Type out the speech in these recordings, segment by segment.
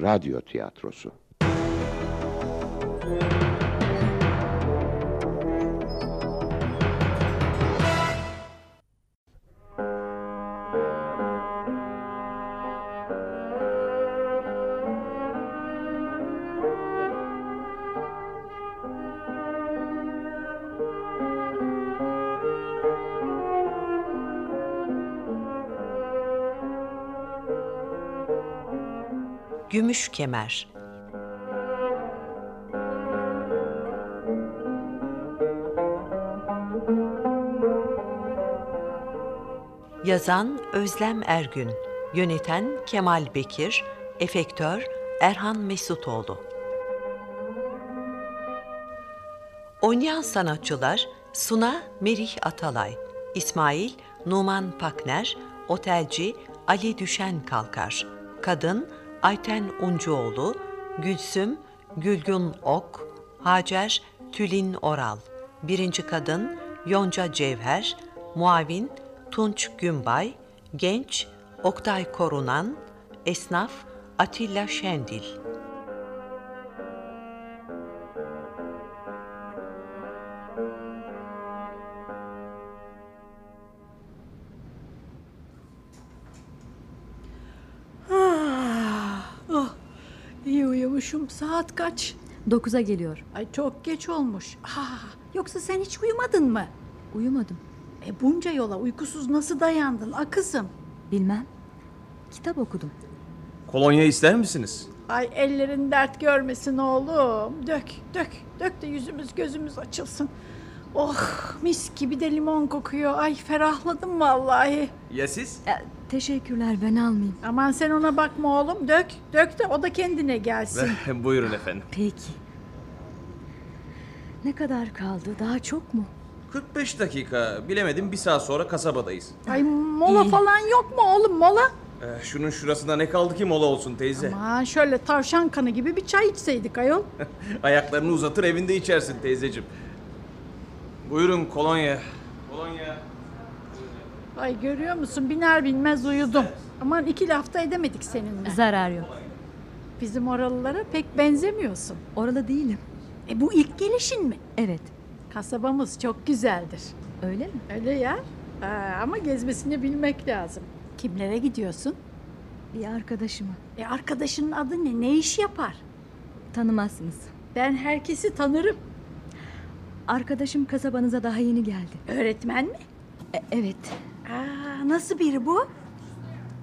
radyo tiyatrosu. Gümüş Kemer. Yazan Özlem Ergün Yöneten Kemal Bekir Efektör Erhan Mesutoğlu Oynayan sanatçılar Suna Merih Atalay İsmail Numan Pakner Otelci Ali Düşen Kalkar Kadın Ayten Uncuoğlu, Gülsüm, Gülgün Ok, Hacer, Tülin Oral, Birinci Kadın, Yonca Cevher, Muavin, Tunç Gümbay, Genç, Oktay Korunan, Esnaf, Atilla Şendil. Saat kaç? Dokuza geliyor. Ay çok geç olmuş. Ah, yoksa sen hiç uyumadın mı? Uyumadım. E bunca yola uykusuz nasıl dayandın a kızım? Bilmem. Kitap okudum. Kolonya ister misiniz? Ay ellerin dert görmesin oğlum. Dök, dök, dök de yüzümüz gözümüz açılsın. Oh mis gibi de limon kokuyor. Ay ferahladım vallahi. Ya siz? Ya, teşekkürler ben almayayım. Aman sen ona bakma oğlum. Dök, dök de o da kendine gelsin. Buyurun efendim. Peki. Ne kadar kaldı? Daha çok mu? 45 dakika. Bilemedim bir saat sonra kasabadayız. Ay mola İyi. falan yok mu oğlum mola? Ee, şunun şurasında ne kaldı ki mola olsun teyze? Aman şöyle tavşan kanı gibi bir çay içseydik ayol. Ayaklarını uzatır evinde içersin teyzeciğim. Buyurun kolonya. Kolonya. Ay görüyor musun biner binmez uyudum. Aman iki lafta edemedik seninle. Zarar yok. Bizim oralılara pek benzemiyorsun. Oralı değilim. E bu ilk gelişin mi? Evet. Kasabamız çok güzeldir. Öyle mi? Öyle ya. Aa, ama gezmesini bilmek lazım. Kimlere gidiyorsun? Bir arkadaşıma. E arkadaşının adı ne? Ne iş yapar? Tanımazsınız. Ben herkesi tanırım. Arkadaşım kasabanıza daha yeni geldi. Öğretmen mi? E, evet. Aa, nasıl biri bu?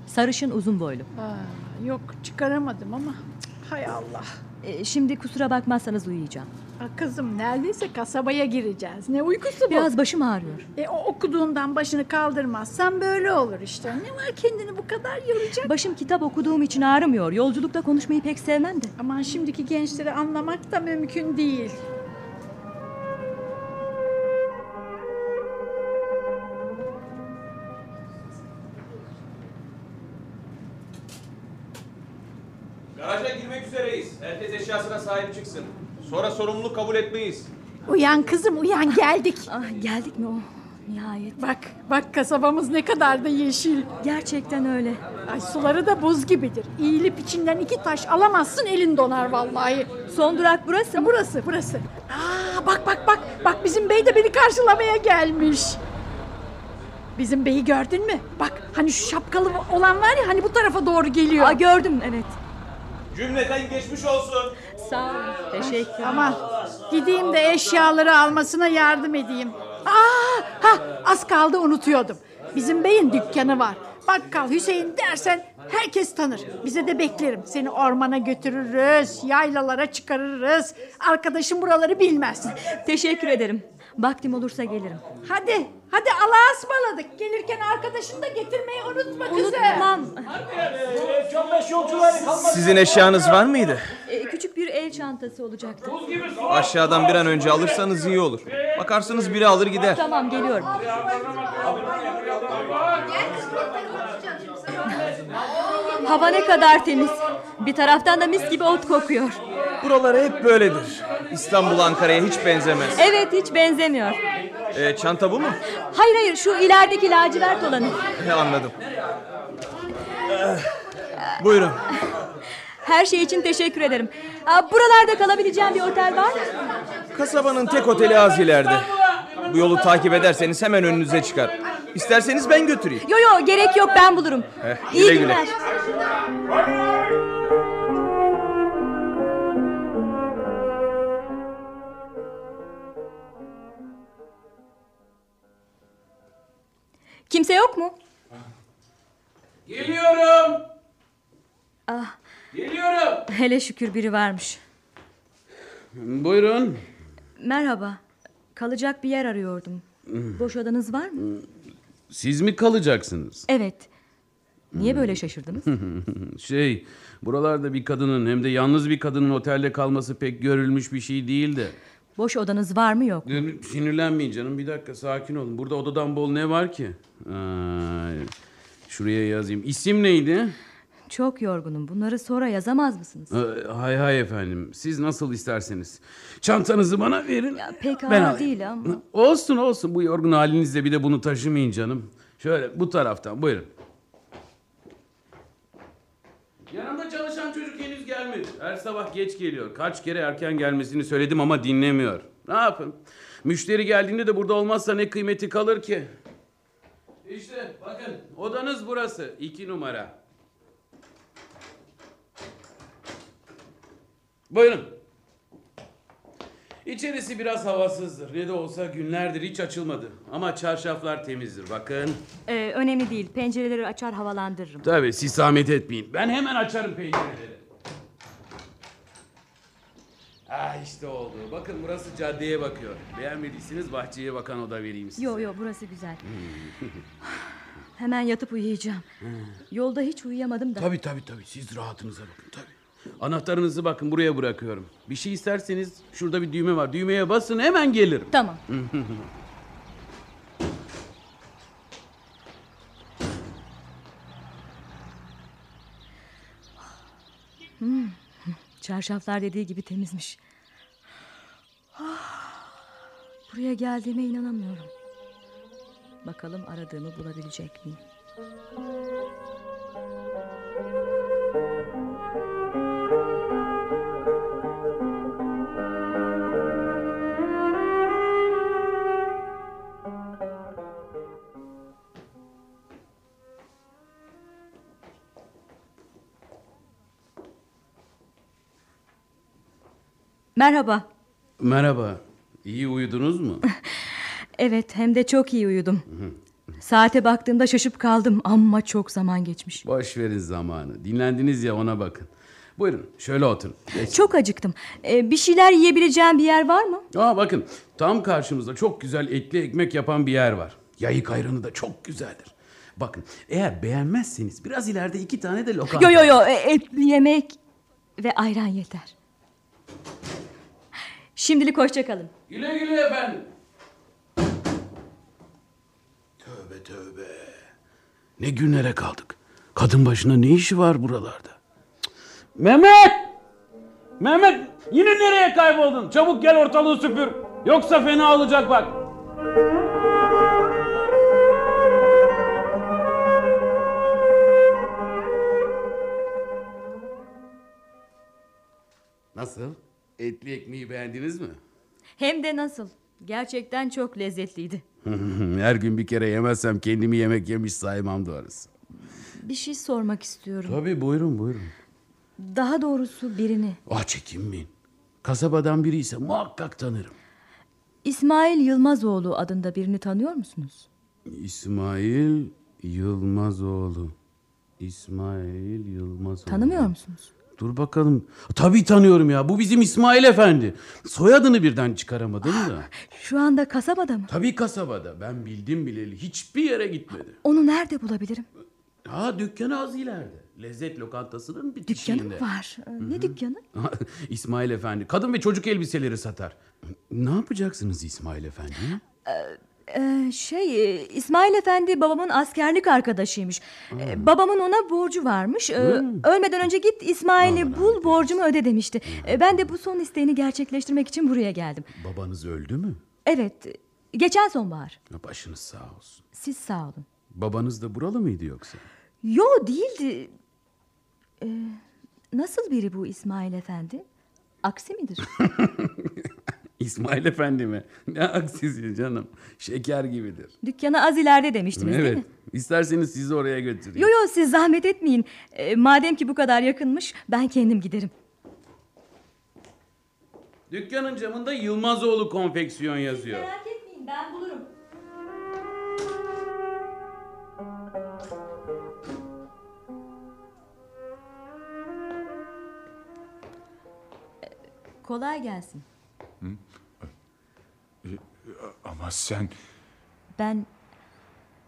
Sarışın uzun boylu. Aa, yok çıkaramadım ama. Cık, Hay Allah. E, şimdi kusura bakmazsanız uyuyacağım. Aa, kızım neredeyse kasabaya gireceğiz. Ne uykusu bu? Biraz başım ağrıyor. E, o okuduğundan başını kaldırmazsan böyle olur işte. Ne var kendini bu kadar yoracak? Başım kitap okuduğum için ağrımıyor. Yolculukta konuşmayı pek sevmem de. Aman şimdiki gençleri anlamak da mümkün değil. Garaja girmek üzereyiz. Herkes eşyasına sahip çıksın. Sonra sorumluluk kabul etmeyiz. Uyan kızım uyan geldik. Ah geldik mi o? Nihayet. Bak bak kasabamız ne kadar da yeşil. Gerçekten öyle. Ay suları da buz gibidir. İyilip içinden iki taş alamazsın elin donar vallahi. Son durak burası mı? burası burası. Aa bak bak bak bak bizim bey de beni karşılamaya gelmiş. Bizim beyi gördün mü? Bak hani şu şapkalı olan var ya hani bu tarafa doğru geliyor. Aa, gördüm evet. Cümleten geçmiş olsun. Sağ ol. Teşekkür. Aman gideyim de eşyaları almasına yardım edeyim. Aa, ha az kaldı unutuyordum. Bizim beyin dükkanı var. Bakkal Hüseyin dersen herkes tanır. Bize de beklerim. Seni ormana götürürüz, yaylalara çıkarırız. Arkadaşım buraları bilmez. Teşekkür ederim. Vaktim olursa gelirim. Hadi, hadi Allah'a ısmarladık. Gelirken arkadaşını da getirmeyi unutma kızım. Unutmam. Sizin eşyanız var mıydı? Ee, küçük bir el çantası olacaktı. Aşağıdan bir an önce alırsanız iyi olur. Bakarsınız biri alır gider. Tamam geliyorum. Hava ne kadar temiz. Bir taraftan da mis gibi ot kokuyor. Buralar hep böyledir. İstanbul Ankara'ya hiç benzemez. Evet hiç benzemiyor. Ee, çanta bu mu? Hayır hayır şu ilerideki lacivert olanı. Anladım. Buyurun. Her şey için teşekkür ederim. Aa, buralarda kalabileceğim bir otel var mı? Kasabanın tek oteli az ileride. Bu yolu takip ederseniz hemen önünüze çıkar. İsterseniz ben götüreyim. Yo yo gerek yok ben bulurum. Eh, İyi güle güle. Kimse yok mu? Geliyorum. Ah, Geliyorum. hele şükür biri varmış. Buyurun. Merhaba. Kalacak bir yer arıyordum. Boş odanız var mı? Siz mi kalacaksınız? Evet. Niye böyle şaşırdınız? Şey, buralarda bir kadının hem de yalnız bir kadının otelde kalması pek görülmüş bir şey değil de. Boş odanız var mı yok? mu? Sinirlenmeyin canım bir dakika sakin olun. Burada odadan bol ne var ki? Ay, şuraya yazayım. İsim neydi? Çok yorgunum. Bunları sonra yazamaz mısınız? Ee, hay hay efendim. Siz nasıl isterseniz. Çantanızı bana verin. Ya pek Ben ağır alayım. değil ama. Olsun olsun bu yorgun halinizde bir de bunu taşımayın canım. Şöyle bu taraftan buyurun. Yanımda gelmedi. Her sabah geç geliyor. Kaç kere erken gelmesini söyledim ama dinlemiyor. Ne yapın? Müşteri geldiğinde de burada olmazsa ne kıymeti kalır ki? İşte bakın odanız burası. iki numara. Buyurun. İçerisi biraz havasızdır. Ne de olsa günlerdir hiç açılmadı. Ama çarşaflar temizdir bakın. Ee, önemli değil. Pencereleri açar havalandırırım. Tabii siz zahmet etmeyin. Ben hemen açarım pencereleri. Ah işte oldu. Bakın burası caddeye bakıyor. Beğenmediyseniz bahçeye bakan oda vereyim size. Yo yo burası güzel. Hemen yatıp uyuyacağım. Yolda hiç uyuyamadım da. Tabii tabii tabii. Siz rahatınıza bakın tabii. Anahtarınızı bakın buraya bırakıyorum. Bir şey isterseniz şurada bir düğme var. Düğmeye basın hemen gelirim. Tamam. Çarşaflar dediği gibi temizmiş. Ah, Buraya geldiğime inanamıyorum. Bakalım aradığımı bulabilecek miyim? Merhaba. Merhaba. İyi uyudunuz mu? Evet hem de çok iyi uyudum. Saate baktığımda şaşıp kaldım ama çok zaman geçmiş. Boş verin zamanı. Dinlendiniz ya ona bakın. Buyurun şöyle oturun. Geç. Çok acıktım. Ee, bir şeyler yiyebileceğim bir yer var mı? Aa bakın tam karşımızda çok güzel etli ekmek yapan bir yer var. Yayık ayranı da çok güzeldir. Bakın eğer beğenmezseniz biraz ileride iki tane de lokanta. Yo yo yo e, etli yemek ve ayran yeter. Şimdilik hoşça kalın. Güle güle efendim. Tövbe tövbe. Ne günlere kaldık. Kadın başına ne işi var buralarda? Cık. Mehmet! Mehmet yine nereye kayboldun? Çabuk gel ortalığı süpür. Yoksa fena olacak bak. Nasıl? Etli ekmeği beğendiniz mi? Hem de nasıl? Gerçekten çok lezzetliydi. Her gün bir kere yemezsem kendimi yemek yemiş saymam doğrusu. Bir şey sormak istiyorum. Tabii buyurun buyurun. Daha doğrusu birini. Ah çekinmeyin. Kasabadan biri ise muhakkak tanırım. İsmail Yılmazoğlu adında birini tanıyor musunuz? İsmail Yılmazoğlu. İsmail Yılmazoğlu. Tanımıyor musunuz? Dur bakalım. Tabii tanıyorum ya. Bu bizim İsmail Efendi. Soyadını birden çıkaramadım da. Şu anda kasabada mı? Tabii kasabada. Ben bildim bileli hiçbir yere gitmedi. Onu nerede bulabilirim? Ha dükkanı az ileride. Lezzet lokantasının bitişiğinde. Dükkanı mı var? Ee, Ne dükkanı? İsmail Efendi kadın ve çocuk elbiseleri satar. Ne yapacaksınız İsmail Efendi? Ee, şey e, İsmail Efendi babamın askerlik arkadaşıymış. Ee, babamın ona borcu varmış. Ee, ölmeden önce git İsmail'i bul borcumu öde demişti. Ee, ben de bu son isteğini gerçekleştirmek için buraya geldim. Babanız öldü mü? Evet geçen sonbahar. Başınız sağ olsun. Siz sağ olun. Babanız da buralı mıydı yoksa? Yo değildi. Ee, Nasıl biri bu İsmail Efendi? Aksi midir? İsmail Efendi mi? Ne aksisi canım. Şeker gibidir. Dükkanı az ileride demiştiniz değil Evet. mi? İsterseniz sizi oraya götüreyim. Yo yo siz zahmet etmeyin. Ee, madem ki bu kadar yakınmış ben kendim giderim. Dükkanın camında Yılmazoğlu konfeksiyon yazıyor. Merak etmeyin ben bulurum. Kolay gelsin. Ama sen Ben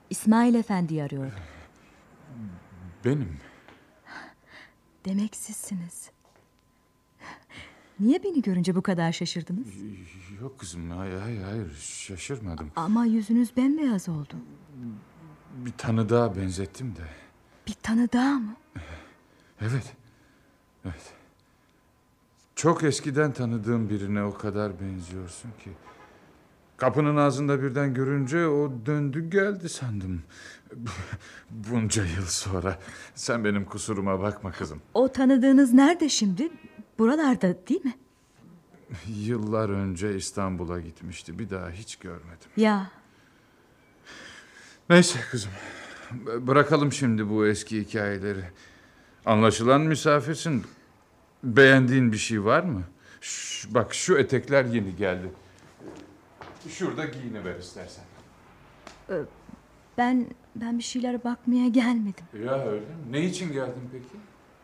İsmail Efendi'yi arıyorum. benim. Demek sizsiniz. Niye beni görünce bu kadar şaşırdınız? Yok kızım hayır hayır, hayır şaşırmadım. Ama yüzünüz bembeyaz oldu. Bir tanıdığa benzettim de. Bir tanı daha mı? Evet. Evet. Çok eskiden tanıdığım birine o kadar benziyorsun ki. Kapının ağzında birden görünce o döndü geldi sandım. Bunca yıl sonra. Sen benim kusuruma bakma kızım. O tanıdığınız nerede şimdi? Buralarda değil mi? Yıllar önce İstanbul'a gitmişti. Bir daha hiç görmedim. Ya Neyse kızım. Bırakalım şimdi bu eski hikayeleri. Anlaşılan misafirsin. Beğendiğin bir şey var mı? Ş- bak şu etekler yeni geldi. Şurada giyiniver istersen. ben ben bir şeylere bakmaya gelmedim. Ya öyle mi? Ne için geldin peki?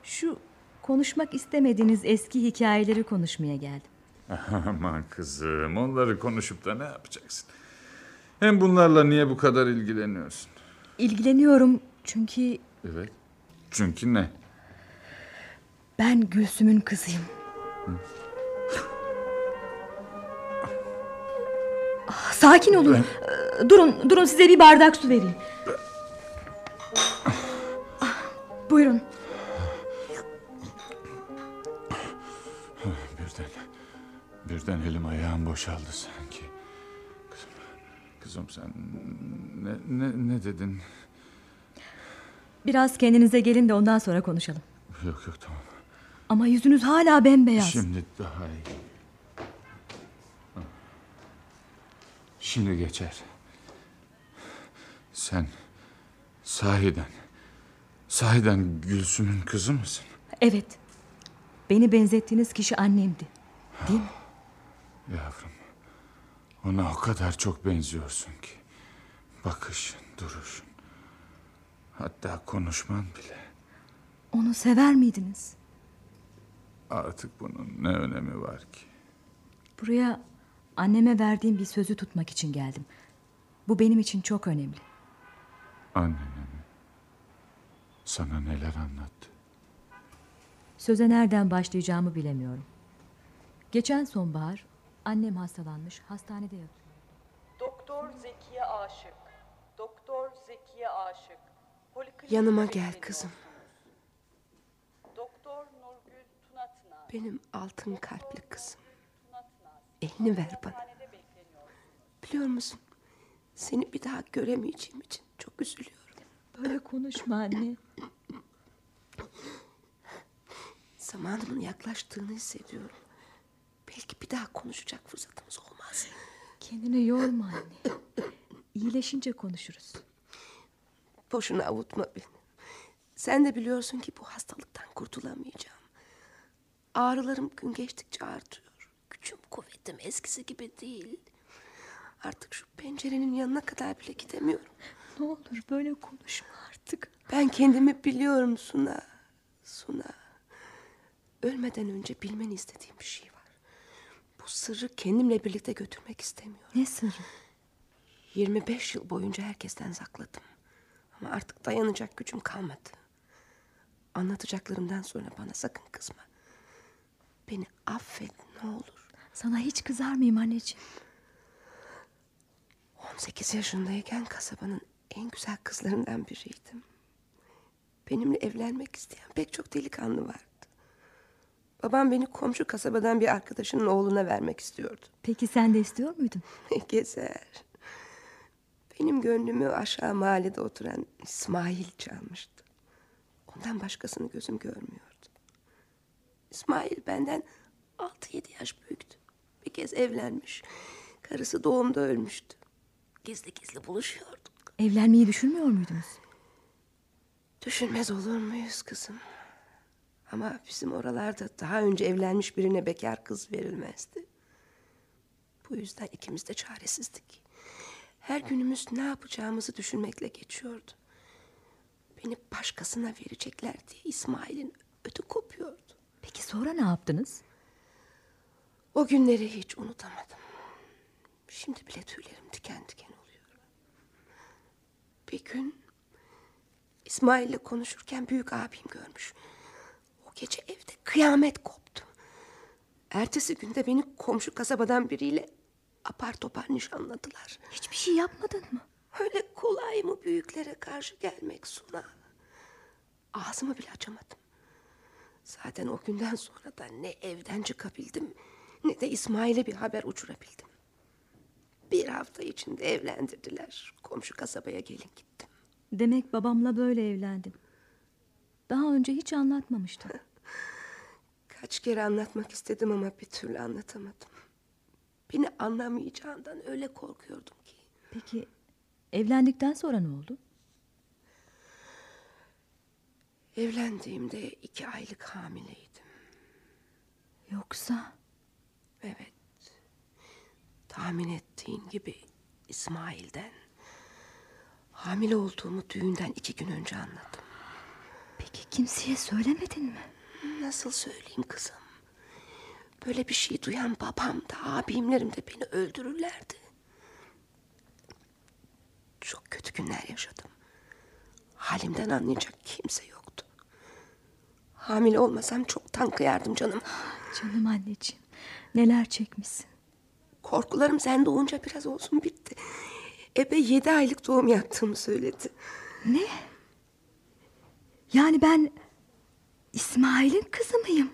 Şu konuşmak istemediğiniz eski hikayeleri konuşmaya geldim. Aman kızım onları konuşup da ne yapacaksın? Hem bunlarla niye bu kadar ilgileniyorsun? İlgileniyorum çünkü Evet. Çünkü ne? Ben Gülsüm'ün kızıyım. Ah, Sakin olun. Ee, Durun, durun size bir bardak su vereyim. Ah, Buyurun. Birden, birden elim ayağım boşaldı sanki. Kızım, kızım sen ne, ne, ne dedin? Biraz kendinize gelin de ondan sonra konuşalım. Yok yok tamam. Ama yüzünüz hala bembeyaz. Şimdi daha iyi. Şimdi geçer. Sen sahiden, sahiden Gülsüm'ün kızı mısın? Evet. Beni benzettiğiniz kişi annemdi. Değil mi? Yavrum, ona o kadar çok benziyorsun ki. Bakışın, duruşun. Hatta konuşman bile. Onu sever miydiniz? Artık bunun ne önemi var ki? Buraya anneme verdiğim bir sözü tutmak için geldim. Bu benim için çok önemli. Annene mi? Sana neler anlattı? Söze nereden başlayacağımı bilemiyorum. Geçen sonbahar annem hastalanmış, hastanede yatıyor. Doktor Zekiye Aşık. Doktor Zekiye Aşık. Poliklinik Yanıma gel kızım. Benim altın kalpli kızım. Elini ver bana. Biliyor musun? Seni bir daha göremeyeceğim için çok üzülüyorum. Böyle konuşma anne. Zamanımın yaklaştığını hissediyorum. Belki bir daha konuşacak fırsatımız olmaz. Kendini yorma anne. İyileşince konuşuruz. Boşuna avutma beni. Sen de biliyorsun ki bu hastalıktan kurtulamayacağım. Ağrılarım gün geçtikçe artıyor. Gücüm kuvvetim eskisi gibi değil. Artık şu pencerenin yanına kadar bile gidemiyorum. Ne olur böyle konuşma artık. Ben kendimi biliyorum Suna. Suna. Ölmeden önce bilmeni istediğim bir şey var. Bu sırrı kendimle birlikte götürmek istemiyorum. Ne sırrı? 25 yıl boyunca herkesten sakladım. Ama artık dayanacak gücüm kalmadı. Anlatacaklarımdan sonra bana sakın kızma. Beni affet ne olur. Sana hiç kızar mıyım anneciğim? 18 yaşındayken kasabanın en güzel kızlarından biriydim. Benimle evlenmek isteyen pek çok delikanlı vardı. Babam beni komşu kasabadan bir arkadaşının oğluna vermek istiyordu. Peki sen de istiyor muydun? Gezer. Benim gönlümü aşağı mahallede oturan İsmail çalmıştı. Ondan başkasını gözüm görmüyordu. İsmail benden 6-7 yaş büyüktü. Bir kez evlenmiş. Karısı doğumda ölmüştü. Gizli gizli buluşuyorduk. Evlenmeyi düşünmüyor muydunuz? Düşünmez olur muyuz kızım? Ama bizim oralarda daha önce evlenmiş birine bekar kız verilmezdi. Bu yüzden ikimiz de çaresizdik. Her günümüz ne yapacağımızı düşünmekle geçiyordu. Beni başkasına verecekler diye İsmail'in ödü kopuyordu. Peki sonra ne yaptınız? O günleri hiç unutamadım. Şimdi bile tüylerim diken diken oluyor. Bir gün İsmail'le konuşurken büyük abim görmüş. O gece evde kıyamet koptu. Ertesi günde beni komşu kasabadan biriyle apar topar nişanladılar. Hiçbir şey yapmadın mı? Öyle kolay mı büyüklere karşı gelmek Suna? Ağzımı bile açamadım. Zaten o günden sonra da ne evden çıkabildim ne de İsmail'e bir haber uçurabildim. Bir hafta içinde evlendirdiler. Komşu kasabaya gelin gittim. Demek babamla böyle evlendin. Daha önce hiç anlatmamıştın. Kaç kere anlatmak istedim ama bir türlü anlatamadım. Beni anlamayacağından öyle korkuyordum ki. Peki evlendikten sonra ne oldu? Evlendiğimde iki aylık hamileydim. Yoksa Evet. Tahmin ettiğin gibi İsmail'den hamile olduğumu düğünden iki gün önce anladım. peki kimseye söylemedin mi? Nasıl söyleyeyim kızım? Böyle bir şey duyan babam da abimlerim de beni öldürürlerdi. Çok kötü günler yaşadım. Halimden anlayacak kimse yoktu. Hamile olmasam çoktan kıyardım canım. Canım anneciğim neler çekmişsin. Korkularım sen doğunca biraz olsun bitti. Ebe yedi aylık doğum yaptığımı söyledi. Ne? Yani ben İsmail'in kızı mıyım?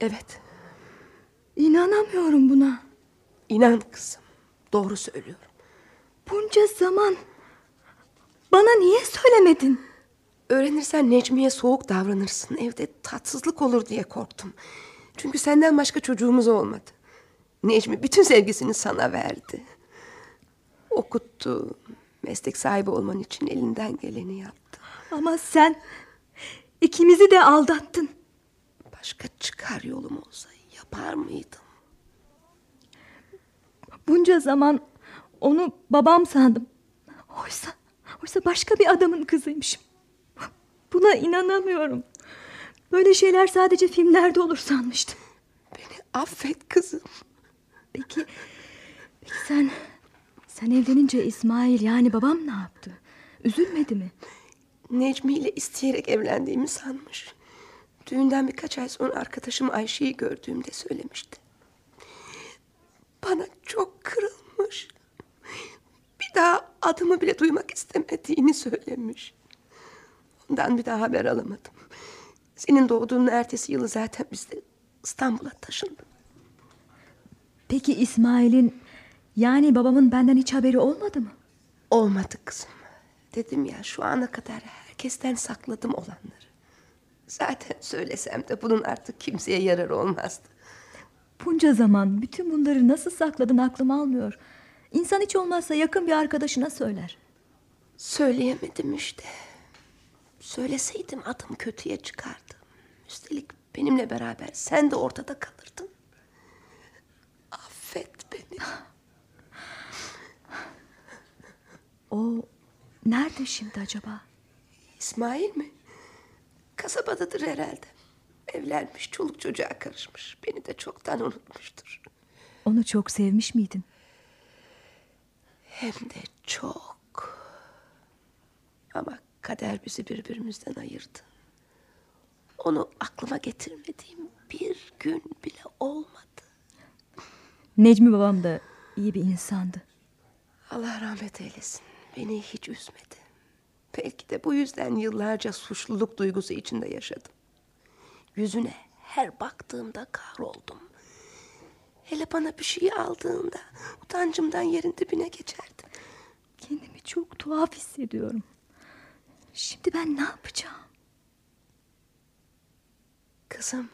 Evet, İnanamıyorum buna. inan kızım. Doğru söylüyorum. Bunca zaman bana niye söylemedin? Öğrenirsen Necmiye soğuk davranırsın. Evde tatsızlık olur diye korktum. Çünkü senden başka çocuğumuz olmadı. Necmi bütün sevgisini sana verdi. Okuttu. Meslek sahibi olman için elinden geleni yaptı. Ama sen ikimizi de aldattın. Başka çıkar yolum olsa yapar mıydım? Bunca zaman onu babam sandım. Oysa, oysa başka bir adamın kızıymışım. Buna inanamıyorum. Böyle şeyler sadece filmlerde olur sanmıştım. Beni affet kızım. Peki, peki sen, sen evlenince İsmail yani babam ne yaptı? Üzülmedi mi? Necmi ile isteyerek evlendiğimi sanmış. Düğünden birkaç ay sonra arkadaşım Ayşe'yi gördüğümde söylemişti. Bana çok kırılmış. Bir daha adımı bile duymak istemediğini söylemiş. Ondan bir daha haber alamadım. Senin doğduğunun ertesi yılı zaten biz de İstanbul'a taşındık. Peki İsmail'in yani babamın benden hiç haberi olmadı mı? Olmadı kızım. Dedim ya şu ana kadar herkesten sakladım olanları. Zaten söylesem de bunun artık kimseye yararı olmazdı. Bunca zaman bütün bunları nasıl sakladın aklım almıyor. İnsan hiç olmazsa yakın bir arkadaşına söyler. Söyleyemedim işte. Söyleseydim adım kötüye çıkardı. Üstelik benimle beraber sen de ortada kalırdın. Affet beni. O nerede şimdi acaba? İsmail mi? Kasabadadır herhalde. Evlenmiş, çoluk çocuğa karışmış. Beni de çoktan unutmuştur. Onu çok sevmiş miydin? Hem de çok. Ama kader bizi birbirimizden ayırdı. Onu aklıma getirmediğim bir gün bile olmadı. Necmi babam da iyi bir insandı. Allah rahmet eylesin. Beni hiç üzmedi. Belki de bu yüzden yıllarca suçluluk duygusu içinde yaşadım. Yüzüne her baktığımda kahroldum. Hele bana bir şey aldığında utancımdan yerin dibine geçerdim. Kendimi çok tuhaf hissediyorum. Şimdi ben ne yapacağım? Kızım,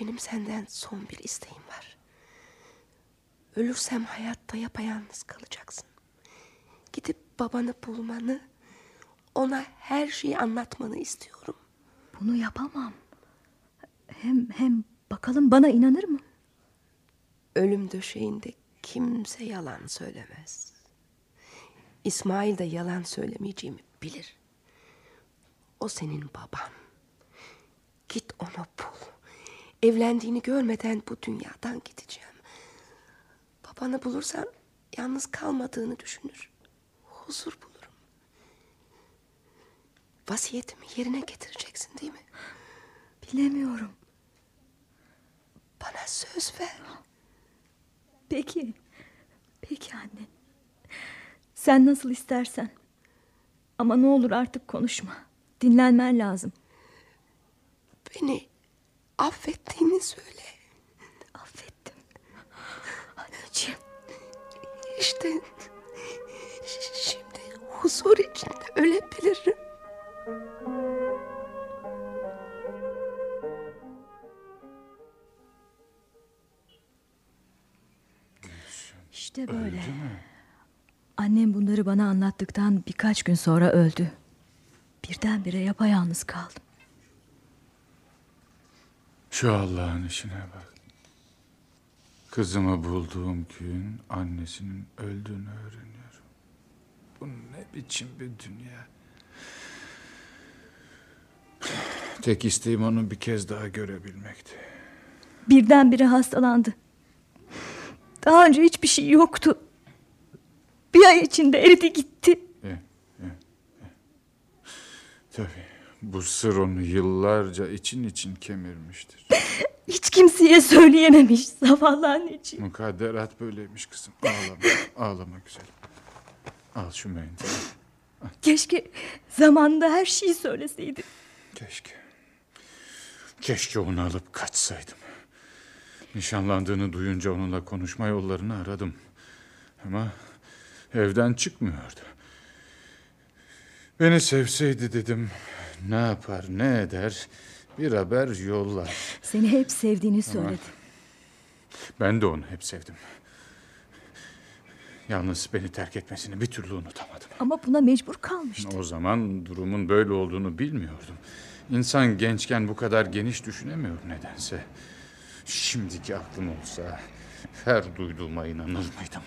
benim senden son bir isteğim var. Ölürsem hayatta yapayalnız kalacaksın. Gidip babanı bulmanı, ona her şeyi anlatmanı istiyorum. Bunu yapamam. Hem hem bakalım bana inanır mı? Ölüm döşeğinde kimse yalan söylemez. İsmail de yalan söylemeyeceğimi bilir. O senin baban. Git onu bul. Evlendiğini görmeden bu dünyadan gideceğim. Babanı bulursan yalnız kalmadığını düşünür. Huzur bulurum. Vasiyetimi yerine getireceksin değil mi? Bilemiyorum. Bana söz ver. Peki. Peki anne. Sen nasıl istersen. Ama ne olur artık konuşma. Dinlenmen lazım. Beni affettiğini söyle. Affettim. Anneciğim. İşte şimdi huzur içinde ölebilirim. Annem bunları bana anlattıktan birkaç gün sonra öldü. Birdenbire yapayalnız kaldım. Şu Allah'ın işine bak. Kızımı bulduğum gün annesinin öldüğünü öğreniyorum. Bu ne biçim bir dünya. Tek isteğim onu bir kez daha görebilmekti. Birdenbire hastalandı. Daha önce hiçbir şey yoktu. Bir ay içinde eridi gitti. E, e, e. Tabii bu sır onu yıllarca için için kemirmiştir. Hiç kimseye söyleyememiş zavallı anneciğim. Mukadderat böyleymiş kızım. Ağlama, ağlama güzelim. Al şu mendili. Keşke zamanında her şeyi söyleseydi. Keşke. Keşke onu alıp kaçsaydım. Nişanlandığını duyunca onunla konuşma yollarını aradım. Ama evden çıkmıyordu. Beni sevseydi dedim. Ne yapar ne eder bir haber yollar. Seni hep sevdiğini söyledi. Ben de onu hep sevdim. Yalnız beni terk etmesini bir türlü unutamadım. Ama buna mecbur kalmıştı. O zaman durumun böyle olduğunu bilmiyordum. İnsan gençken bu kadar geniş düşünemiyor nedense. Şimdiki aklım olsa her duyduğuma inanır mıydım?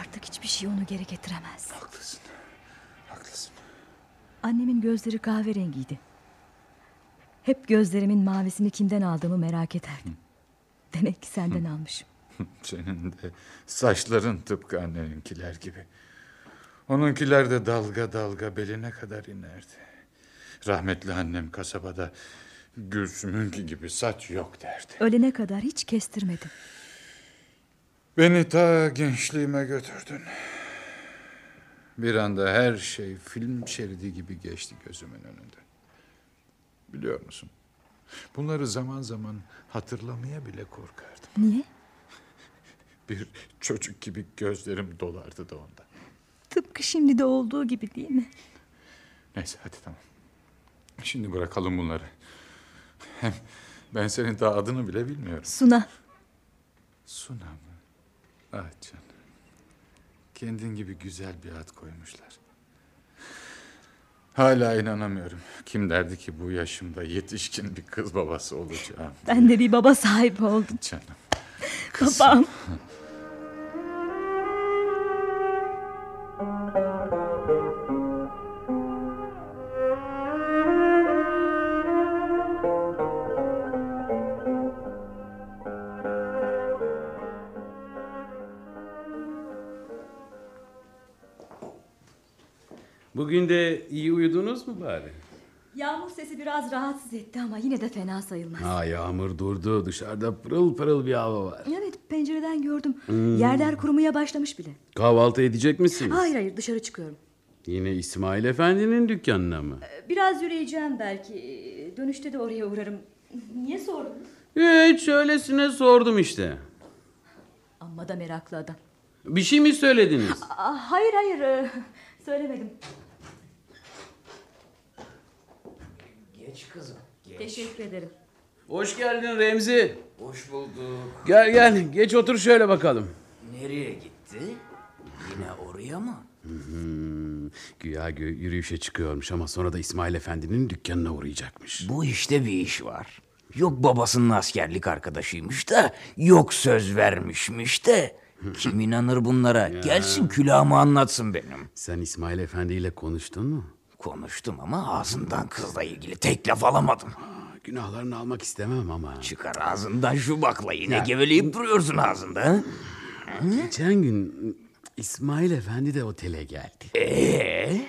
Artık hiçbir şey onu geri getiremez. Haklısın. Haklısın. Annemin gözleri kahverengiydi. Hep gözlerimin mavisini kimden aldığımı merak ederdim. Demek ki senden almışım. Senin de saçların tıpkı anneninkiler gibi. Onunkiler de dalga dalga beline kadar inerdi. Rahmetli annem kasabada Gülsüm'ünki gibi saç yok derdi. Ölene kadar hiç kestirmedim. Beni ta gençliğime götürdün. Bir anda her şey film şeridi gibi geçti gözümün önünde. Biliyor musun? Bunları zaman zaman hatırlamaya bile korkardım. Niye? Bir çocuk gibi gözlerim dolardı da ondan. Tıpkı şimdi de olduğu gibi değil mi? Neyse hadi tamam. Şimdi bırakalım bunları. Hem ben senin daha adını bile bilmiyorum. Suna. Suna mı? Ah canım. Kendin gibi güzel bir ad koymuşlar. Hala inanamıyorum. Kim derdi ki bu yaşımda yetişkin bir kız babası olacağım. Ben de bir baba sahibi oldum. Canım. Babam. Sesi biraz rahatsız etti ama yine de fena sayılmaz. Ha yağmur durdu. Dışarıda pırıl pırıl bir hava var. Evet pencereden gördüm. Yerler kurumaya başlamış bile. Kahvaltı edecek misiniz? Hayır hayır dışarı çıkıyorum. Yine İsmail Efendi'nin dükkanına mı? Biraz yürüyeceğim belki. Dönüşte de oraya uğrarım. Niye sordun? Hiç öylesine sordum işte. Amma da meraklı adam. Bir şey mi söylediniz? Hayır hayır e, söylemedim. Geç kızım. Geç. Teşekkür ederim. Hoş geldin Remzi. Hoş bulduk. Gel gel geç otur şöyle bakalım. Nereye gitti? Yine oraya mı? Hmm, güya gö- yürüyüşe çıkıyormuş ama sonra da İsmail Efendi'nin dükkanına uğrayacakmış. Bu işte bir iş var. Yok babasının askerlik arkadaşıymış da, yok söz vermişmiş de. Kim inanır bunlara? Gelsin külahımı anlatsın benim. Sen İsmail Efendi ile konuştun mu? Konuştum ama ağzından kızla ilgili tek laf alamadım. Günahlarını almak istemem ama. Çıkar ağzından şu baklayı. Ne geveleyip duruyorsun ağzında? ha? Geçen gün İsmail Efendi de otele geldi. Ee?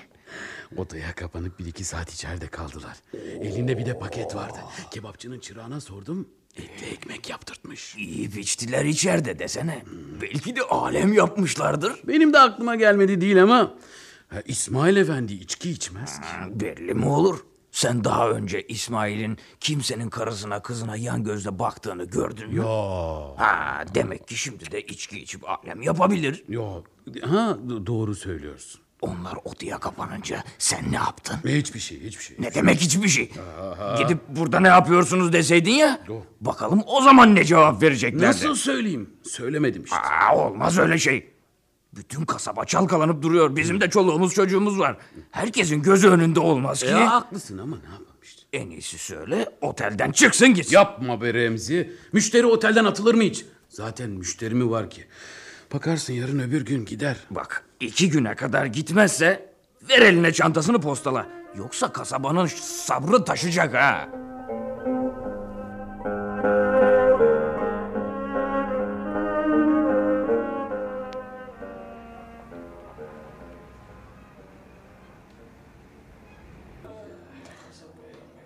Odaya kapanıp bir iki saat içeride kaldılar. Elinde bir de paket vardı. Kebapçının çırağına sordum. Etli ekmek yaptırtmış. Yiyip içtiler içeride desene. Belki de alem yapmışlardır. Benim de aklıma gelmedi değil ama... ha, İsmail Efendi içki içmez ki. Belli mi olur? Sen daha önce İsmail'in kimsenin karısına kızına yan gözle baktığını gördün mü? Yo. Ha, demek ki şimdi de içki içip alem yapabilir. Yo. Ha do- doğru söylüyorsun. Onlar odaya kapanınca sen ne yaptın? Hiçbir şey, hiçbir şey. Ne demek hiçbir şey? Gidip burada ne yapıyorsunuz deseydin ya. Bakalım o zaman ne cevap vereceklerdi. Nasıl söyleyeyim? Söylemedim işte. Aa, olmaz öyle şey. Bütün kasaba çalkalanıp duruyor. Bizim de çoluğumuz çocuğumuz var. Herkesin gözü önünde olmaz ki. Ya haklısın ama ne yapalım işte. En iyisi söyle otelden çıksın gitsin. Yapma be Remzi. Müşteri otelden atılır mı hiç? Zaten müşteri mi var ki? Bakarsın yarın öbür gün gider. Bak iki güne kadar gitmezse ver eline çantasını postala. Yoksa kasabanın sabrı taşacak ha.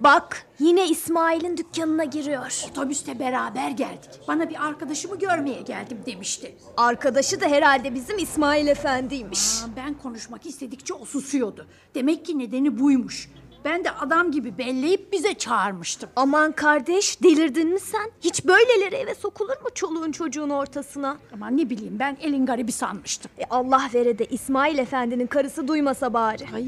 Bak yine İsmail'in dükkanına giriyor. Otobüste beraber geldik. Bana bir arkadaşımı görmeye geldim demişti. Arkadaşı da herhalde bizim İsmail Efendi'ymiş. Aa, ben konuşmak istedikçe o susuyordu. Demek ki nedeni buymuş. Ben de adam gibi belleyip bize çağırmıştım. Aman kardeş delirdin mi sen? Hiç böyleleri eve sokulur mu çoluğun çocuğun ortasına? Ama ne bileyim ben elin garibi sanmıştım. E Allah vere de İsmail Efendi'nin karısı duymasa bari. Ay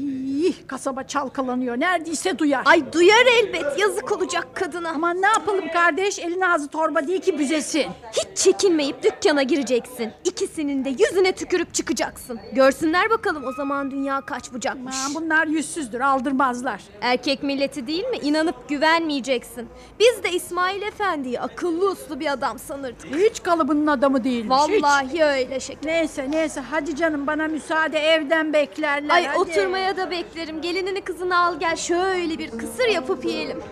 kasaba çalkalanıyor. Neredeyse duyar. Ay duyar elbet yazık olacak kadına. Aman ne yapalım kardeş? Elin ağzı torba değil ki büzesin. Hiç çekinmeyip dükkana gireceksin. İkisinin de yüzüne tükürüp çıkacaksın. Görsünler bakalım o zaman dünya kaç bucakmış. Aman bunlar yüzsüzdür aldırmazlar. Erkek milleti değil mi? İnanıp güvenmeyeceksin. Biz de İsmail Efendi'yi akıllı uslu bir adam sanırdık. Hiç kalıbının adamı değilmiş. hiç. Vallahi öyle şeker. Neyse neyse hadi canım bana müsaade evden beklerler. Ay hadi. oturmaya da beklerim. Gelinini kızını al gel şöyle bir kısır yapıp yiyelim.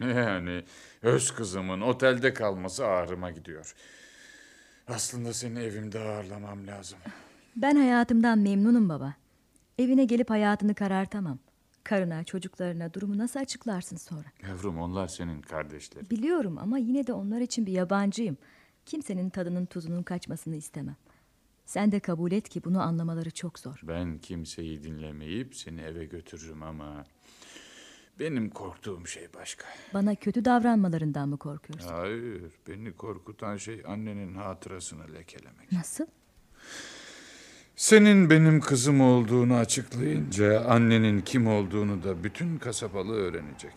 Yani öz kızımın otelde kalması ağrıma gidiyor. Aslında seni evimde ağırlamam lazım. Ben hayatımdan memnunum baba. Evine gelip hayatını karartamam. Karına, çocuklarına durumu nasıl açıklarsın sonra? Yavrum onlar senin kardeşlerin. Biliyorum ama yine de onlar için bir yabancıyım. Kimsenin tadının tuzunun kaçmasını istemem. Sen de kabul et ki bunu anlamaları çok zor. Ben kimseyi dinlemeyip seni eve götürürüm ama... Benim korktuğum şey başka. Bana kötü davranmalarından mı korkuyorsun? Hayır, beni korkutan şey annenin hatırasını lekelemek. Nasıl? Senin benim kızım olduğunu açıklayınca annenin kim olduğunu da bütün kasabalı öğrenecek.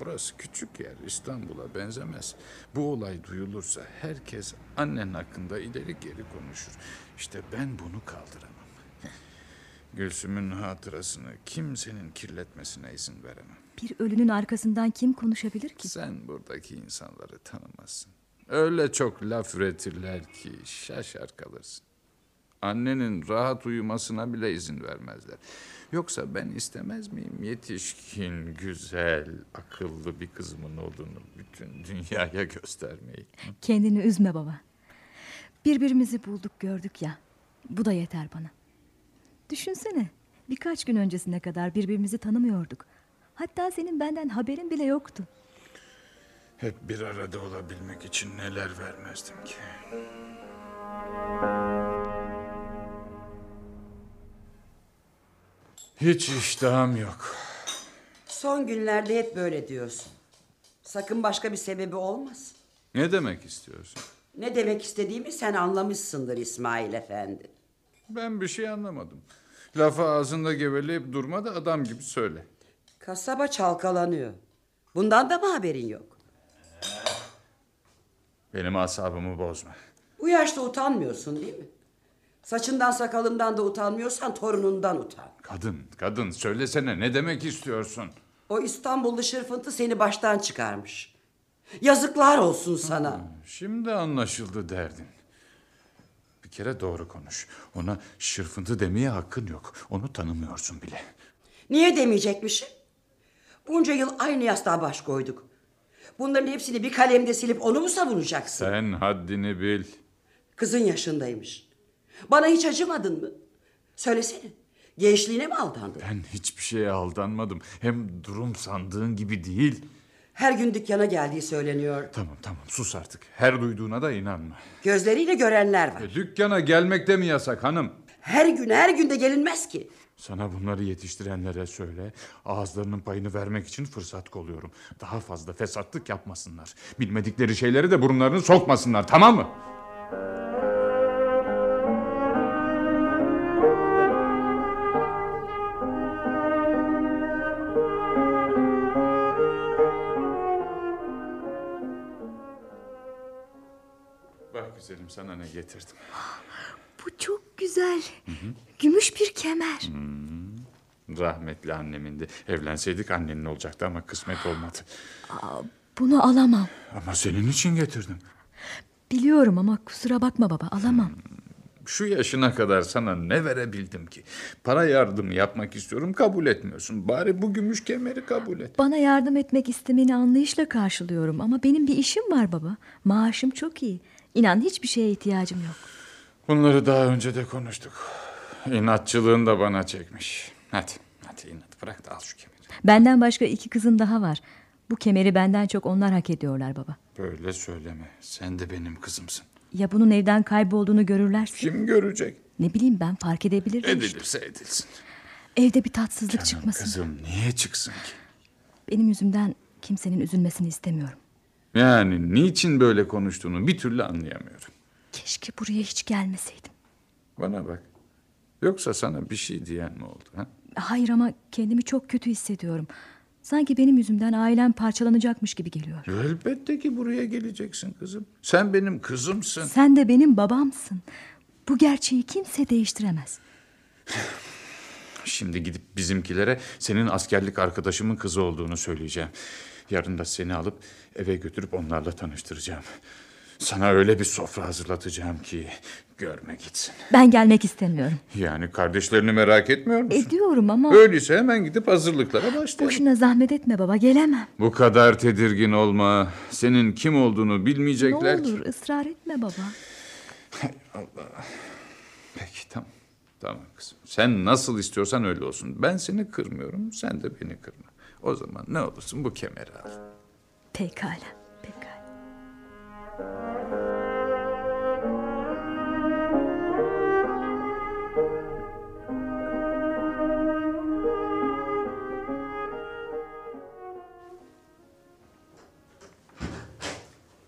Burası küçük yer, İstanbul'a benzemez. Bu olay duyulursa herkes annen hakkında ileri geri konuşur. İşte ben bunu kaldıramam. Gülsüm'ün hatırasını kimsenin kirletmesine izin veremem. Bir ölünün arkasından kim konuşabilir ki? Sen buradaki insanları tanımazsın. Öyle çok laf üretirler ki şaşar kalırsın. Annenin rahat uyumasına bile izin vermezler. Yoksa ben istemez miyim yetişkin, güzel, akıllı bir kızımın olduğunu bütün dünyaya göstermeyi? Kendini üzme baba. Birbirimizi bulduk gördük ya. Bu da yeter bana. Düşünsene. Birkaç gün öncesine kadar birbirimizi tanımıyorduk. Hatta senin benden haberin bile yoktu. Hep bir arada olabilmek için neler vermezdim ki. Hiç iştahım yok. Son günlerde hep böyle diyorsun. Sakın başka bir sebebi olmasın. Ne demek istiyorsun? Ne demek istediğimi sen anlamışsındır İsmail Efendi. Ben bir şey anlamadım. Lafı ağzında geveleyip durma da adam gibi söyle. Kasaba çalkalanıyor. Bundan da mı haberin yok? Benim asabımı bozma. Bu yaşta utanmıyorsun değil mi? Saçından sakalından da utanmıyorsan torunundan utan. Kadın, kadın söylesene ne demek istiyorsun? O İstanbullu şırfıntı seni baştan çıkarmış. Yazıklar olsun sana. Şimdi anlaşıldı derdin. Bir kere doğru konuş. Ona şırfıntı demeye hakkın yok. Onu tanımıyorsun bile. Niye demeyecekmişim? Bunca yıl aynı yastığa baş koyduk. Bunların hepsini bir kalemde silip onu mu savunacaksın? Sen haddini bil. Kızın yaşındaymış. Bana hiç acımadın mı? Söylesene. Gençliğine mi aldandın? Ben hiçbir şeye aldanmadım. Hem durum sandığın gibi değil. Her gün dükkana geldiği söyleniyor. Tamam tamam sus artık. Her duyduğuna da inanma. Gözleriyle görenler var. E, dükkana gelmek de mi yasak hanım? Her gün her günde gelinmez ki. Sana bunları yetiştirenlere söyle. Ağızlarının payını vermek için fırsat kolluyorum. Daha fazla fesatlık yapmasınlar. Bilmedikleri şeyleri de burunlarını sokmasınlar tamam mı? Bak güzelim sana ne getirdim. Bu çok güzel. Gümüş bir kemer. Rahmetli annemindi. Evlenseydik annenin olacaktı ama kısmet olmadı. Bunu alamam. Ama senin için getirdim. Biliyorum ama kusura bakma baba alamam. Şu yaşına kadar sana ne verebildim ki? Para yardım yapmak istiyorum kabul etmiyorsun. Bari bu gümüş kemeri kabul et. Bana yardım etmek istemeni anlayışla karşılıyorum ama benim bir işim var baba. Maaşım çok iyi. İnan hiçbir şeye ihtiyacım yok. Bunları daha önce de konuştuk. İnatçılığın da bana çekmiş. Hadi, hadi inat bırak da al şu kemeri. Benden başka iki kızım daha var. Bu kemeri benden çok onlar hak ediyorlar baba. Böyle söyleme. Sen de benim kızımsın. Ya bunun evden kaybolduğunu görürlerse? Kim görecek? Ne bileyim ben fark edebilirim işte. Edilirse edilsin. Evde bir tatsızlık çıkmasın. Kızım niye çıksın ki? Benim yüzümden kimsenin üzülmesini istemiyorum. Yani niçin böyle konuştuğunu bir türlü anlayamıyorum. Keşke buraya hiç gelmeseydim. Bana bak. Yoksa sana bir şey diyen mi oldu? Ha? Hayır ama kendimi çok kötü hissediyorum. Sanki benim yüzümden ailem parçalanacakmış gibi geliyor. Elbette ki buraya geleceksin kızım. Sen benim kızımsın. Sen de benim babamsın. Bu gerçeği kimse değiştiremez. Şimdi gidip bizimkilere senin askerlik arkadaşımın kızı olduğunu söyleyeceğim. Yarın da seni alıp eve götürüp onlarla tanıştıracağım. Sana öyle bir sofra hazırlatacağım ki görme gitsin. Ben gelmek istemiyorum. Yani kardeşlerini merak etmiyor musun? Ediyorum ama Öyleyse hemen gidip hazırlıklara başlayalım. boşuna zahmet etme baba gelemem. Bu kadar tedirgin olma. Senin kim olduğunu Ne bilmeyecekler ki. olur ısrar etme baba. Allah. Peki tamam. Tamam kızım. Sen nasıl istiyorsan öyle olsun. Ben seni kırmıyorum. Sen de beni kırma. O zaman ne olursun bu kemeri al. Pekala.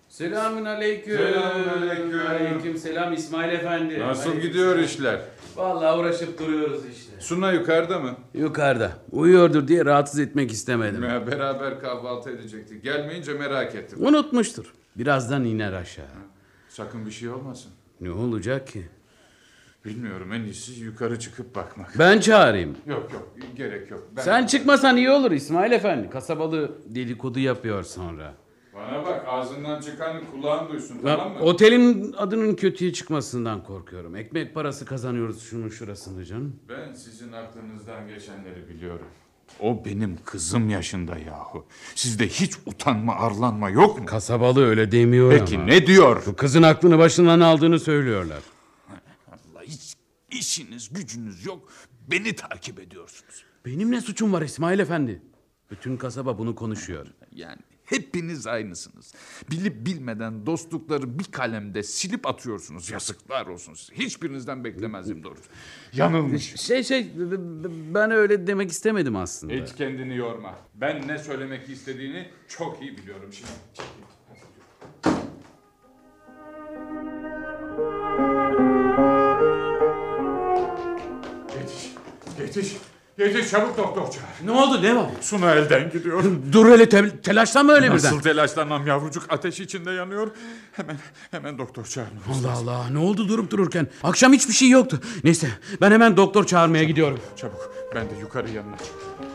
Selamün aleyküm. Selamünaleyküm. Aleyküm selam İsmail Efendi. Nasıl Aleyküm gidiyor selam. işler? Vallahi uğraşıp duruyoruz işte. Suna yukarıda mı? Yukarıda. Uyuyordur diye rahatsız etmek istemedim. Ya beraber kahvaltı edecektik. Gelmeyince merak ettim. Unutmuştur. Birazdan iner aşağı. Sakın bir şey olmasın. Ne olacak ki? Bilmiyorum en iyisi yukarı çıkıp bakmak. Ben çağırayım. Yok yok gerek yok. Ben... Sen çıkmasan iyi olur İsmail Efendi. Kasabalı dedikodu yapıyor sonra. Bana bak ağzından çıkan kulağın duysun Ya, tamam mı? otelin adının kötüye çıkmasından korkuyorum. Ekmek parası kazanıyoruz şunun şurasında canım. Ben sizin aklınızdan geçenleri biliyorum. O benim kızım yaşında yahu. Sizde hiç utanma arlanma yok mu? Kasabalı öyle demiyor Peki ama. ne diyor? Bu kızın aklını başından aldığını söylüyorlar. Allah hiç işiniz gücünüz yok. Beni takip ediyorsunuz. Benim ne suçum var İsmail Efendi? Bütün kasaba bunu konuşuyor. Yani hepiniz aynısınız. Bilip bilmeden dostlukları bir kalemde silip atıyorsunuz. Yazıklar olsun size. Hiçbirinizden beklemezdim doğrusu. Yanılmış. Şey şey ben öyle demek istemedim aslında. Hiç kendini yorma. Ben ne söylemek istediğini çok iyi biliyorum şimdi. çekil. Yetiş. Yetiş çabuk doktor çağır. Ne oldu ne var? Suna elden gidiyor. Dur öyle te- telaşlanma öyle birden. Nasıl telaşlanmam yavrucuk ateş içinde yanıyor. Hemen hemen doktor çağırmamız Allah lazım. Allah ne oldu durup dururken? Akşam hiçbir şey yoktu. Neyse ben hemen doktor çağırmaya gidiyorum. Çabuk ben de yukarı yanına. Allah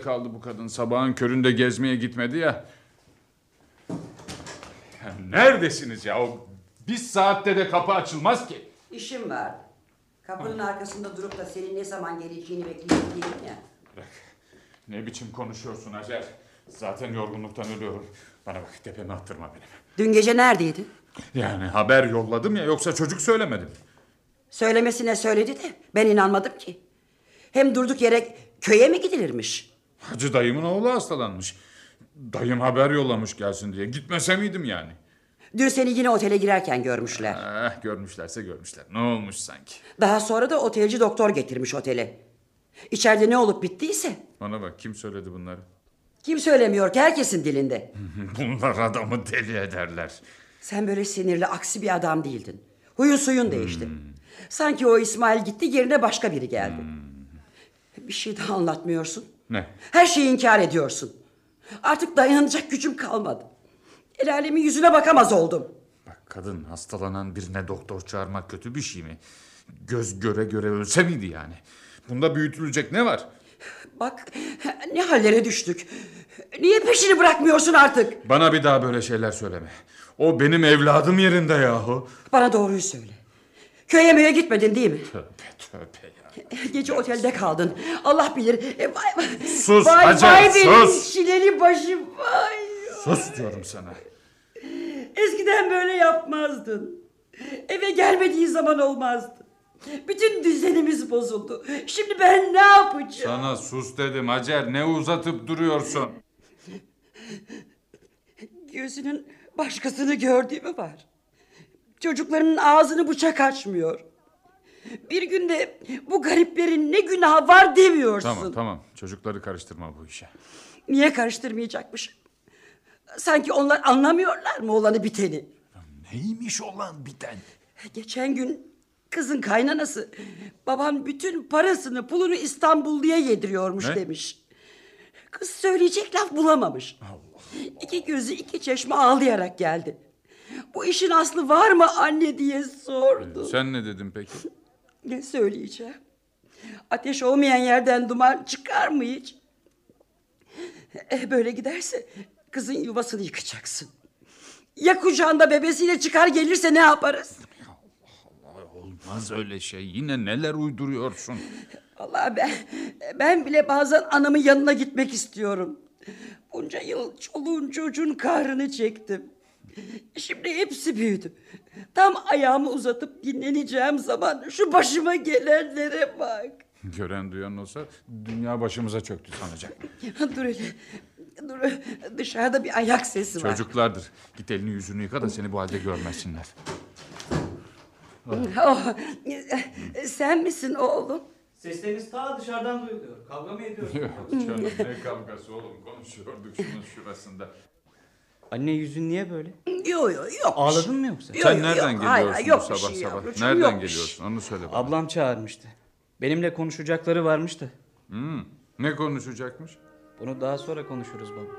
Kaldı bu kadın? Sabahın köründe gezmeye gitmedi ya. ya neredesiniz ya? O bir saatte de kapı açılmaz ki. İşim var. Kapının arkasında durup da senin ne zaman geleceğini bekleyip değilim ya. Ne biçim konuşuyorsun Hacer? Zaten yorgunluktan ölüyorum. Bana bak tepemi attırma benim. Dün gece neredeydin? Yani haber yolladım ya yoksa çocuk söylemedim. Söylemesine söyledi de ben inanmadım ki. Hem durduk yere köye mi gidilirmiş? Hacı dayımın oğlu hastalanmış. Dayım haber yollamış gelsin diye. Gitmese miydim yani? Dün seni yine otele girerken görmüşler. Eh, görmüşlerse görmüşler. Ne olmuş sanki? Daha sonra da otelci doktor getirmiş otele. İçeride ne olup bittiyse Bana bak kim söyledi bunları? kim söylemiyor ki herkesin dilinde. Bunlar adamı deli ederler. Sen böyle sinirli aksi bir adam değildin. Huyun suyun değişti. Sanki o İsmail gitti yerine başka biri geldi. Bir şey daha anlatmıyorsun. Ne? Her şeyi inkar ediyorsun. Artık dayanacak gücüm kalmadı. El alemin yüzüne bakamaz oldum. Bak kadın hastalanan birine doktor çağırmak kötü bir şey mi? Göz göre göre ölse miydi yani? Bunda büyütülecek ne var? Bak ne hallere düştük. Niye peşini bırakmıyorsun artık? Bana bir daha böyle şeyler söyleme. O benim evladım yerinde yahu. Bana doğruyu söyle. Köye möye gitmedin değil mi? Tövbe tövbe. Gece otelde kaldın. Allah bilir. E, vay. Sus vay, Hacer, vay benim sus. şileli başım vay. Sus diyorum sana. Eskiden böyle yapmazdın. Eve gelmediği zaman olmazdı. Bütün düzenimiz bozuldu. Şimdi ben ne yapacağım? Sana sus dedim Hacer. Ne uzatıp duruyorsun? Gözünün başkasını gördüğü mü var? Çocuklarının ağzını bıçak açmıyor. Bir günde bu gariplerin ne günahı var demiyorsun. Tamam tamam. Çocukları karıştırma bu işe. Niye karıştırmayacakmış? Sanki onlar anlamıyorlar mı olanı biteni? Neymiş olan biten? Geçen gün kızın kaynanası babam bütün parasını pulunu İstanbulluya yediriyormuş Ne? demiş. Kız söyleyecek laf bulamamış. İki gözü iki çeşme ağlayarak geldi. Bu işin aslı var mı anne diye sordu. Sen ne dedin peki? Ne söyleyeceğim? Ateş olmayan yerden duman çıkar mı hiç? Eh, böyle giderse kızın yuvasını yıkacaksın. Ya kucağında bebesiyle çıkar gelirse ne yaparız? Olmaz öyle şey. Yine neler uyduruyorsun? Allah ben ben bile bazen anamın yanına gitmek istiyorum. Bunca yıl çoluğun çocuğun kahrını çektim. Şimdi hepsi büyüdü. Tam ayağımı uzatıp dinleneceğim zaman şu başıma gelenlere bak. Gören duyan olsa dünya başımıza çöktü sanacak. Dur hele. Dur dışarıda bir ayak sesi var. Çocuklardır. Git elini yüzünü yıka da seni bu halde görmesinler. Oh, sen misin oğlum? Sesleriniz ta dışarıdan duyuluyor. Kavga mı ediyorsunuz? Yok canım ne kavgası oğlum konuşuyorduk şunun şurasında. Anne yüzün niye böyle? Yok yok yok. Ağladın mı yoksa? Yok, Sen yok, nereden yok. geliyorsun Hayır, bu yok bir sabah şey sabah? yavrucuğum, Nereden yok bir şey. geliyorsun onu söyle bana. Ablam çağırmıştı. Benimle konuşacakları varmıştı. Hmm, ne konuşacakmış? Bunu daha sonra konuşuruz baba.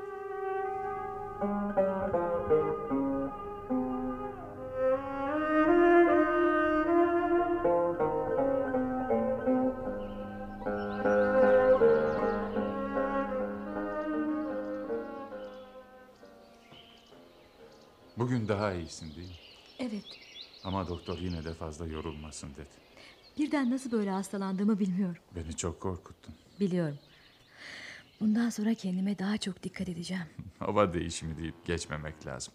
İyisin değil mi? Evet. Ama doktor yine de fazla yorulmasın dedi. Birden nasıl böyle hastalandığımı bilmiyorum. Beni çok korkuttun. Biliyorum. Bundan sonra kendime daha çok dikkat edeceğim. Hava değişimi deyip geçmemek lazım.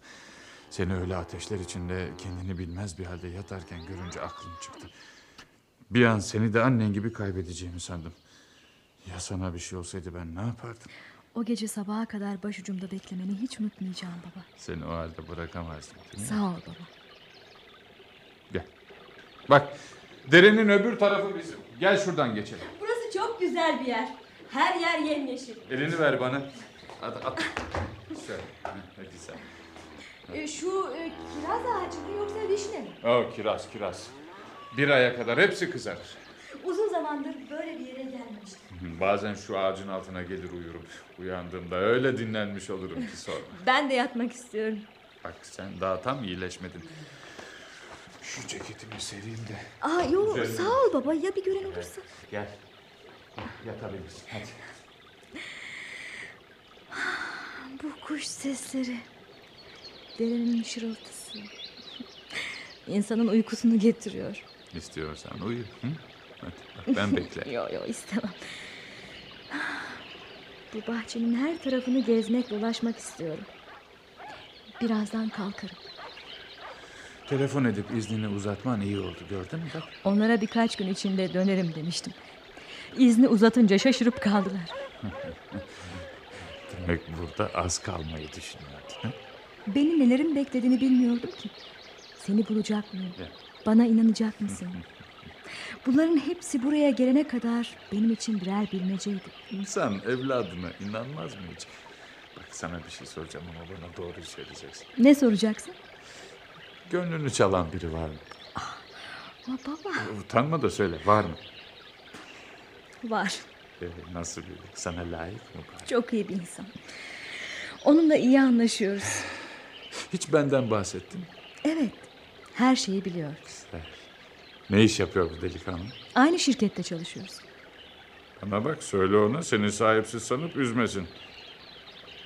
Seni öyle ateşler içinde kendini bilmez bir halde yatarken görünce aklım çıktı. Bir an seni de annen gibi kaybedeceğimi sandım. Ya sana bir şey olsaydı ben ne yapardım? O gece sabaha kadar başucumda beklemeni hiç unutmayacağım baba. Seni o halde bırakamazdım. değil mi? Sağ ol baba. Gel. Bak derenin öbür tarafı bizim. Gel şuradan geçelim. Burası çok güzel bir yer. Her yer yemyeşil. Elini ver bana. At, at. Hadi sen. E, şu e, kiraz ağacı mı yoksa vişne mi? O kiraz kiraz. Bir aya kadar hepsi kızarır. Uzun zamandır böyle bir yere gelmemiştim. Bazen şu ağacın altına gelir uyurum. Uyandığımda öyle dinlenmiş olurum ki sonra. Ben de yatmak istiyorum. Bak sen daha tam iyileşmedin. Şu ceketimi sereyim de. Aa yok Üzerine- sağ ol baba ya bir gören olursa. Gel. Yatabilirsin hadi. Bu kuş sesleri. Derenin şırıltısı. İnsanın uykusunu getiriyor. İstiyorsan uyu. Hı? Hadi ben beklerim. Yok yok istemem. Bu bahçenin her tarafını gezmek dolaşmak istiyorum. Birazdan kalkarım. Telefon edip iznini uzatman iyi oldu gördün mü bak. Onlara birkaç gün içinde dönerim demiştim. İzni uzatınca şaşırıp kaldılar. Demek burada az kalmayı düşünüyordun. Beni nelerin beklediğini bilmiyordum ki. Seni bulacak mıyım? Ya. Bana inanacak mısın? Bunların hepsi buraya gelene kadar benim için birer bilmeceydi. İnsan evladına inanmaz mı hiç? Bak sana bir şey soracağım ama bana doğruyu söyleyeceksin. Ne soracaksın? Gönlünü çalan biri var mı? Ama baba Utanma da söyle var mı? var. Ee, nasıl biri? Sana layık mı bari? Çok iyi bir insan. Onunla iyi anlaşıyoruz. Hiç benden bahsettin. mi? Evet. Her şeyi biliyor. Güzel. Ne iş yapıyor bu delikanlı? Aynı şirkette çalışıyoruz. Bana bak söyle ona seni sahipsiz sanıp üzmesin.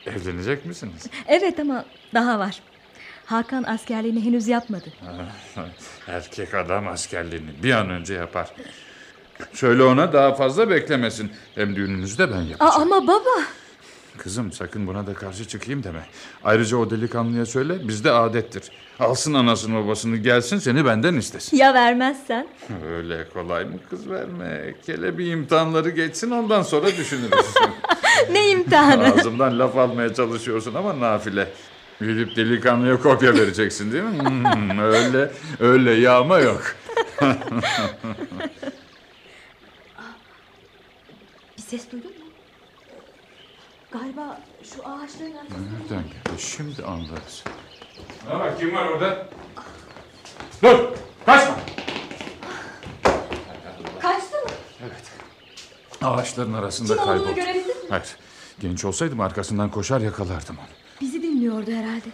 Evlenecek misiniz? Evet ama daha var. Hakan askerliğini henüz yapmadı. Erkek adam askerliğini bir an önce yapar. Söyle ona daha fazla beklemesin. Hem düğününüzü de ben Aa, yapacağım. ama baba. Kızım sakın buna da karşı çıkayım deme. Ayrıca o delikanlıya söyle bizde adettir. Alsın anasını babasını gelsin seni benden istesin. Ya vermezsen? Öyle kolay mı kız verme? Hele bir imtihanları geçsin ondan sonra düşünürüz. ne imtihanı? Ağzımdan laf almaya çalışıyorsun ama nafile. Gidip delikanlıya kopya vereceksin değil mi? Hmm, öyle, öyle yağma yok. Bir ses duydun mu? Galiba şu ağaçların arkasında. Nereden geldi? Şimdi anlarız. Ne bak kim var orada? Dur! Kaçma! Kaçtı mı? Evet. Ağaçların arasında Kim olduğunu kayboldu. görebildin mi? Hayır. Genç olsaydım arkasından koşar yakalardım onu. Bizi dinliyordu herhalde.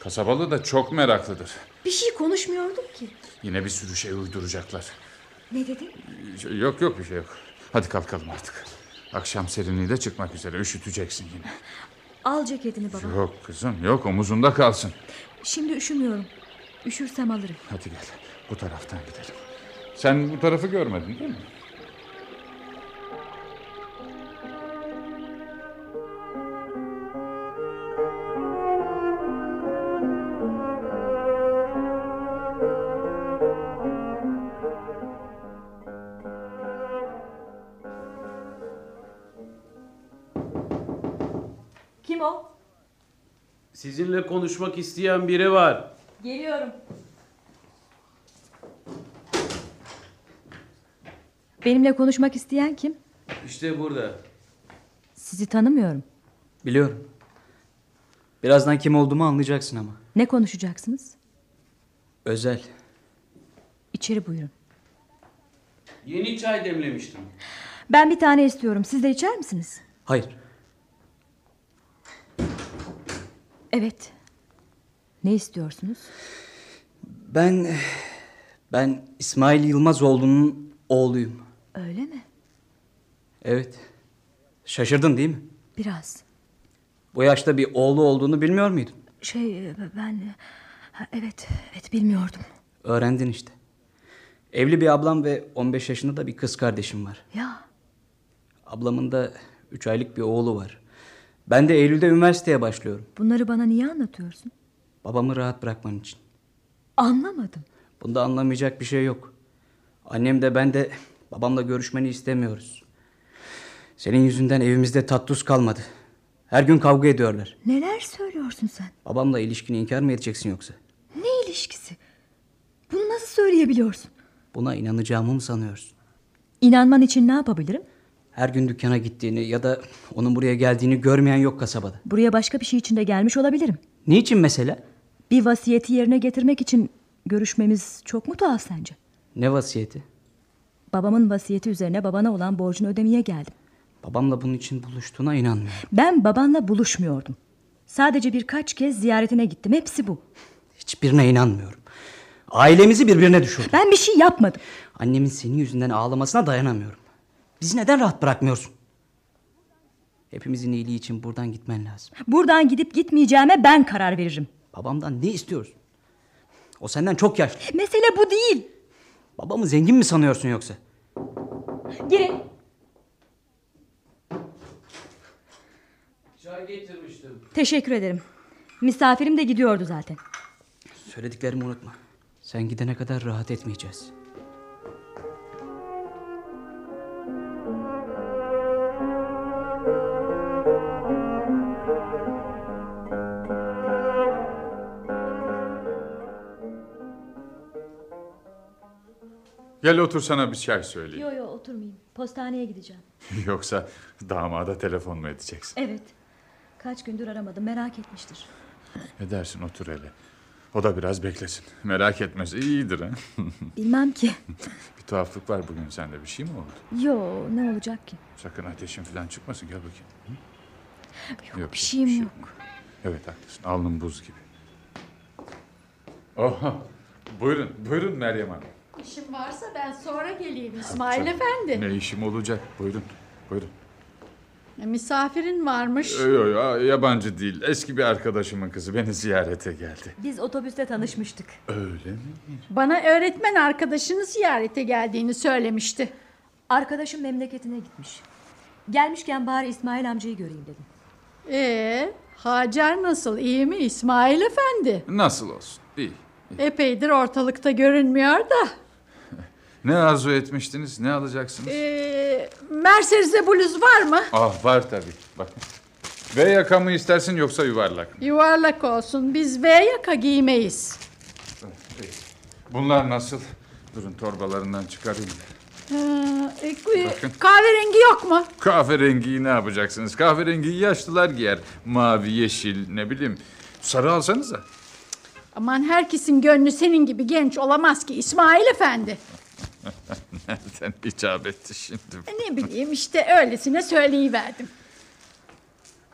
Kasabalı da çok meraklıdır. Bir şey konuşmuyordum ki. Yine bir sürü şey uyduracaklar. Ne dedin? Yok yok bir şey yok. Hadi kalkalım artık. Akşam serinliği de çıkmak üzere. Üşüteceksin yine. Al ceketini baba. Yok kızım yok omuzunda kalsın. Şimdi üşümüyorum. Üşürsem alırım. Hadi gel bu taraftan gidelim. Sen bu tarafı görmedin değil mi? Sizinle konuşmak isteyen biri var. Geliyorum. Benimle konuşmak isteyen kim? İşte burada. Sizi tanımıyorum. Biliyorum. Birazdan kim olduğumu anlayacaksın ama. Ne konuşacaksınız? Özel. İçeri buyurun. Yeni çay demlemiştim. Ben bir tane istiyorum. Siz de içer misiniz? Hayır. Evet. Ne istiyorsunuz? Ben... Ben İsmail Yılmazoğlu'nun oğluyum. Öyle mi? Evet. Şaşırdın değil mi? Biraz. Bu yaşta bir oğlu olduğunu bilmiyor muydun? Şey ben... Evet, evet bilmiyordum. Öğrendin işte. Evli bir ablam ve 15 yaşında da bir kız kardeşim var. Ya Ablamın da 3 aylık bir oğlu var. Ben de Eylül'de üniversiteye başlıyorum. bunları bana niye anlatıyorsun? Babamı rahat bırakman için. Anlamadım. Bunda anlamayacak bir şey yok. Annem de ben de babamla görüşmeni istemiyoruz. Senin yüzünden evimizde tat tuz kalmadı. Her gün kavga ediyorlar. Neler söylüyorsun sen? Babamla ilişkini inkar mı edeceksin yoksa? Ne ilişkisi? Bunu nasıl söyleyebiliyorsun? Buna inanacağımı mı sanıyorsun? İnanman için ne yapabilirim? Her gün dükkana gittiğini ya da onun buraya geldiğini görmeyen yok kasabada. Buraya başka bir şey için de gelmiş olabilirim. Niçin mesela? Bir vasiyeti yerine getirmek için görüşmemiz çok mu tuhaf sence? Ne vasiyeti? Babamın vasiyeti üzerine babana olan borcunu ödemeye geldim. Babamla bunun için buluştuğuna inanmıyorum. Ben babanla buluşmuyordum. Sadece birkaç kez ziyaretine gittim. Hepsi bu. Hiçbirine inanmıyorum. Ailemizi birbirine düşürdün. Ben bir şey yapmadım. Annemin senin yüzünden ağlamasına dayanamıyorum. Bizi neden rahat bırakmıyorsun? Hepimizin iyiliği için buradan gitmen lazım. Buradan gidip gitmeyeceğime ben karar veririm. Babamdan ne istiyorsun? O senden çok yaşlı. Mesele bu değil. Babamı zengin mi sanıyorsun yoksa? Girin. Çay getirmiştim. Teşekkür ederim. Misafirim de gidiyordu zaten. Söylediklerimi unutma. Sen gidene kadar rahat etmeyeceğiz. Gel otur sana bir çay söyleyeyim. Yo yo oturmayayım. Postaneye gideceğim. Yoksa damada telefon mu edeceksin? Evet. Kaç gündür aramadım merak etmiştir. Edersin otur hele. O da biraz beklesin. Merak etmez iyidir ha. Bilmem ki. bir tuhaflık var bugün sende bir şey mi oldu? Yo ne olacak ki? Sakın ateşin falan çıkmasın gel bakayım. Hı? Yok, bir şeyim yok. Evet haklısın alnın buz gibi. Oha. Buyurun buyurun Meryem Hanım. İşim varsa ben sonra geleyim İsmail Efendi. Ne işim olacak buyurun buyurun. E, Misafirin varmış. Yo, yo, yo, yabancı değil eski bir arkadaşımın kızı beni ziyarete geldi. Biz otobüste tanışmıştık. Öyle mi? Bana öğretmen arkadaşını ziyarete geldiğini söylemişti. Arkadaşım memleketine gitmiş. Gelmişken bari İsmail amcayı göreyim dedim. Ee, Hacer nasıl? İyi mi İsmail Efendi? Nasıl olsun iyi. Epeydir ortalıkta görünmüyor da. Ne arzu etmiştiniz ne alacaksınız? Ee, Mercedes'e bluz var mı? Ah var tabii bak. V yaka mı istersin yoksa yuvarlak mı? Yuvarlak olsun. Biz V yaka giymeyiz. Bunlar nasıl? Durun torbalarından çıkarayım. Ee, e, Bakın. kahverengi yok mu? Kahverengiyi ne yapacaksınız? Kahverengiyi yaşlılar giyer. Mavi, yeşil ne bileyim. Sarı alsanıza. Aman herkesin gönlü senin gibi genç olamaz ki İsmail Efendi. Nereden icap etti şimdi? E, Ne bileyim işte öylesine söyleyiverdim.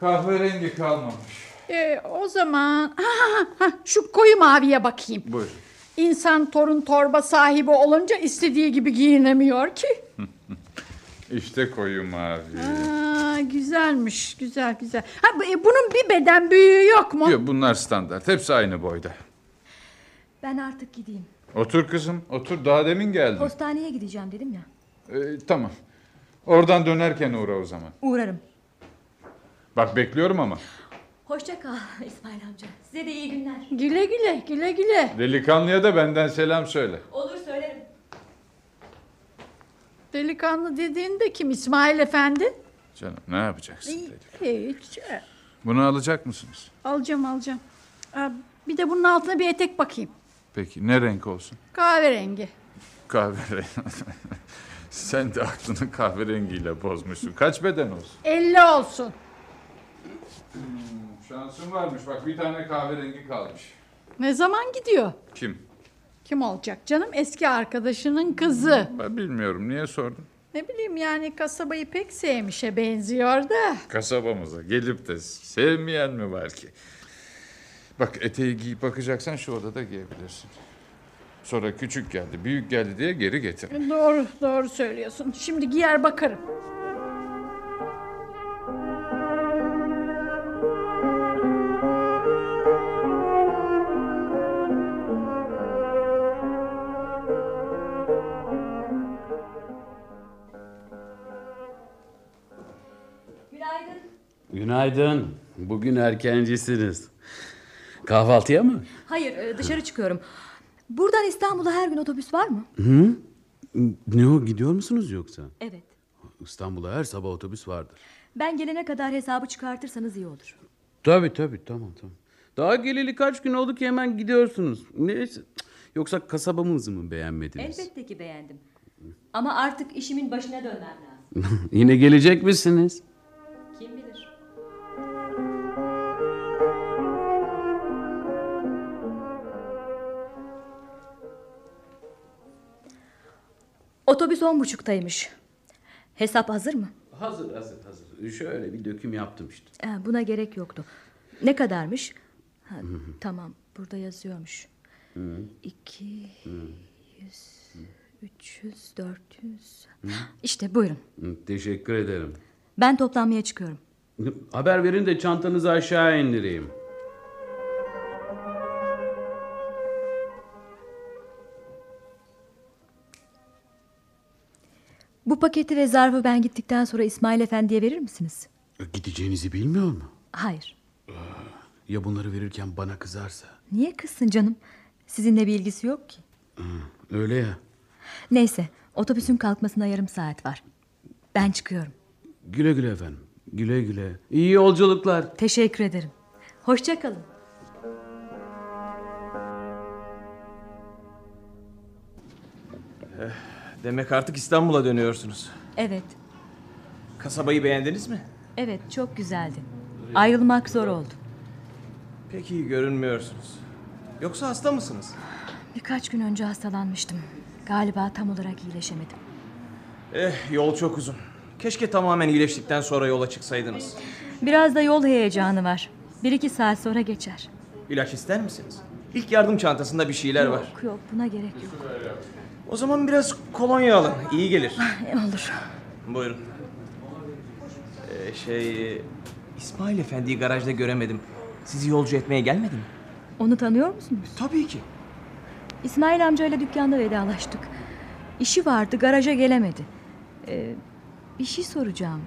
Kahverengi kalmamış. Ee, o zaman ha, ha, ha, şu koyu maviye bakayım. Buyurun. İnsan torun torba sahibi olunca istediği gibi giyinemiyor ki. İşte koyu mavi. Aa, güzelmiş güzel güzel. Ha, bu- e, bunun bir beden büyüğü yok mu? Yok bunlar standart. Hepsi aynı boyda. Ben artık gideyim. Otur kızım. Otur. Daha demin geldin. Postaneye gideceğim dedim ya. Ee, tamam. Oradan dönerken uğra o zaman. Uğrarım. Bak bekliyorum ama. Hoşça kal İsmail amca. Size de iyi günler. Güle güle güle güle. Delikanlıya da benden selam söyle. Olur söylerim. Delikanlı dediğin de kim İsmail Efendi? Canım ne yapacaksın? Hiç. Bunu alacak mısınız? Alacağım alacağım. Aa, bir de bunun altına bir etek bakayım. Peki ne renk olsun? Kahverengi. Kahverengi. Sen de aklını kahverengiyle bozmuşsun. Kaç beden olsun? 50 olsun. Şansın varmış. Bak bir tane kahverengi kalmış. Ne zaman gidiyor? Kim? Kim olacak canım? Eski arkadaşının kızı. Ben bilmiyorum. Niye sordun? Ne bileyim yani kasabayı pek sevmişe benziyor da. Kasabamıza gelip de sevmeyen mi var ki? Bak eteği giyip bakacaksan şu odada giyebilirsin. Sonra küçük geldi, büyük geldi diye geri getir. Doğru, doğru söylüyorsun. Şimdi giyer bakarım. Günaydın. Günaydın. Bugün erkencisiniz. Kahvaltıya mı? Hayır e, dışarı çıkıyorum. Buradan İstanbul'a her gün otobüs var mı? Hı? Ne o gidiyor musunuz yoksa? Evet. İstanbul'a her sabah otobüs vardır. Ben gelene kadar hesabı çıkartırsanız iyi olur. Tabii tabii tamam tamam. Daha geleli kaç gün oldu ki hemen gidiyorsunuz. Neyse. Yoksa kasabamızı mı beğenmediniz? Elbette ki beğendim. Ama artık işimin başına dönmem lazım. Yine gelecek misiniz? Otobüs on buçuktaymış. Hesap hazır mı? Hazır hazır hazır. Şöyle bir döküm yaptım işte. Ee, Buna gerek yoktu. Ne kadarmış? Ha, tamam burada yazıyormuş. İki yüz, üç yüz, dört yüz. İşte buyurun. Teşekkür ederim. Ben toplanmaya çıkıyorum. Haber verin de çantanızı aşağı indireyim. Bu paketi ve zarfı ben gittikten sonra İsmail Efendi'ye verir misiniz? Gideceğinizi bilmiyor mu? Hayır. Ya bunları verirken bana kızarsa? Niye kızsın canım? Sizinle bir ilgisi yok ki. Öyle ya. Neyse otobüsün kalkmasına yarım saat var. Ben çıkıyorum. Güle güle efendim. Güle güle. İyi yolculuklar. Teşekkür ederim. Hoşça Demek artık İstanbul'a dönüyorsunuz. Evet. Kasabayı beğendiniz mi? Evet çok güzeldi. Ayrılmak zor oldu. Pek iyi görünmüyorsunuz. Yoksa hasta mısınız? Birkaç gün önce hastalanmıştım. Galiba tam olarak iyileşemedim. Eh yol çok uzun. Keşke tamamen iyileştikten sonra yola çıksaydınız. Biraz da yol heyecanı var. Bir iki saat sonra geçer. İlaç ister misiniz? İlk yardım çantasında bir şeyler var. Yok yok buna gerek yok. O zaman biraz kolonya alın. İyi gelir. Olur. Buyurun. Ee, şey... İsmail Efendi'yi garajda göremedim. Sizi yolcu etmeye gelmedi mi? Onu tanıyor musunuz? Tabii ki. İsmail amcayla dükkanda vedalaştık. İşi vardı garaja gelemedi. Ee, bir şey soracağım.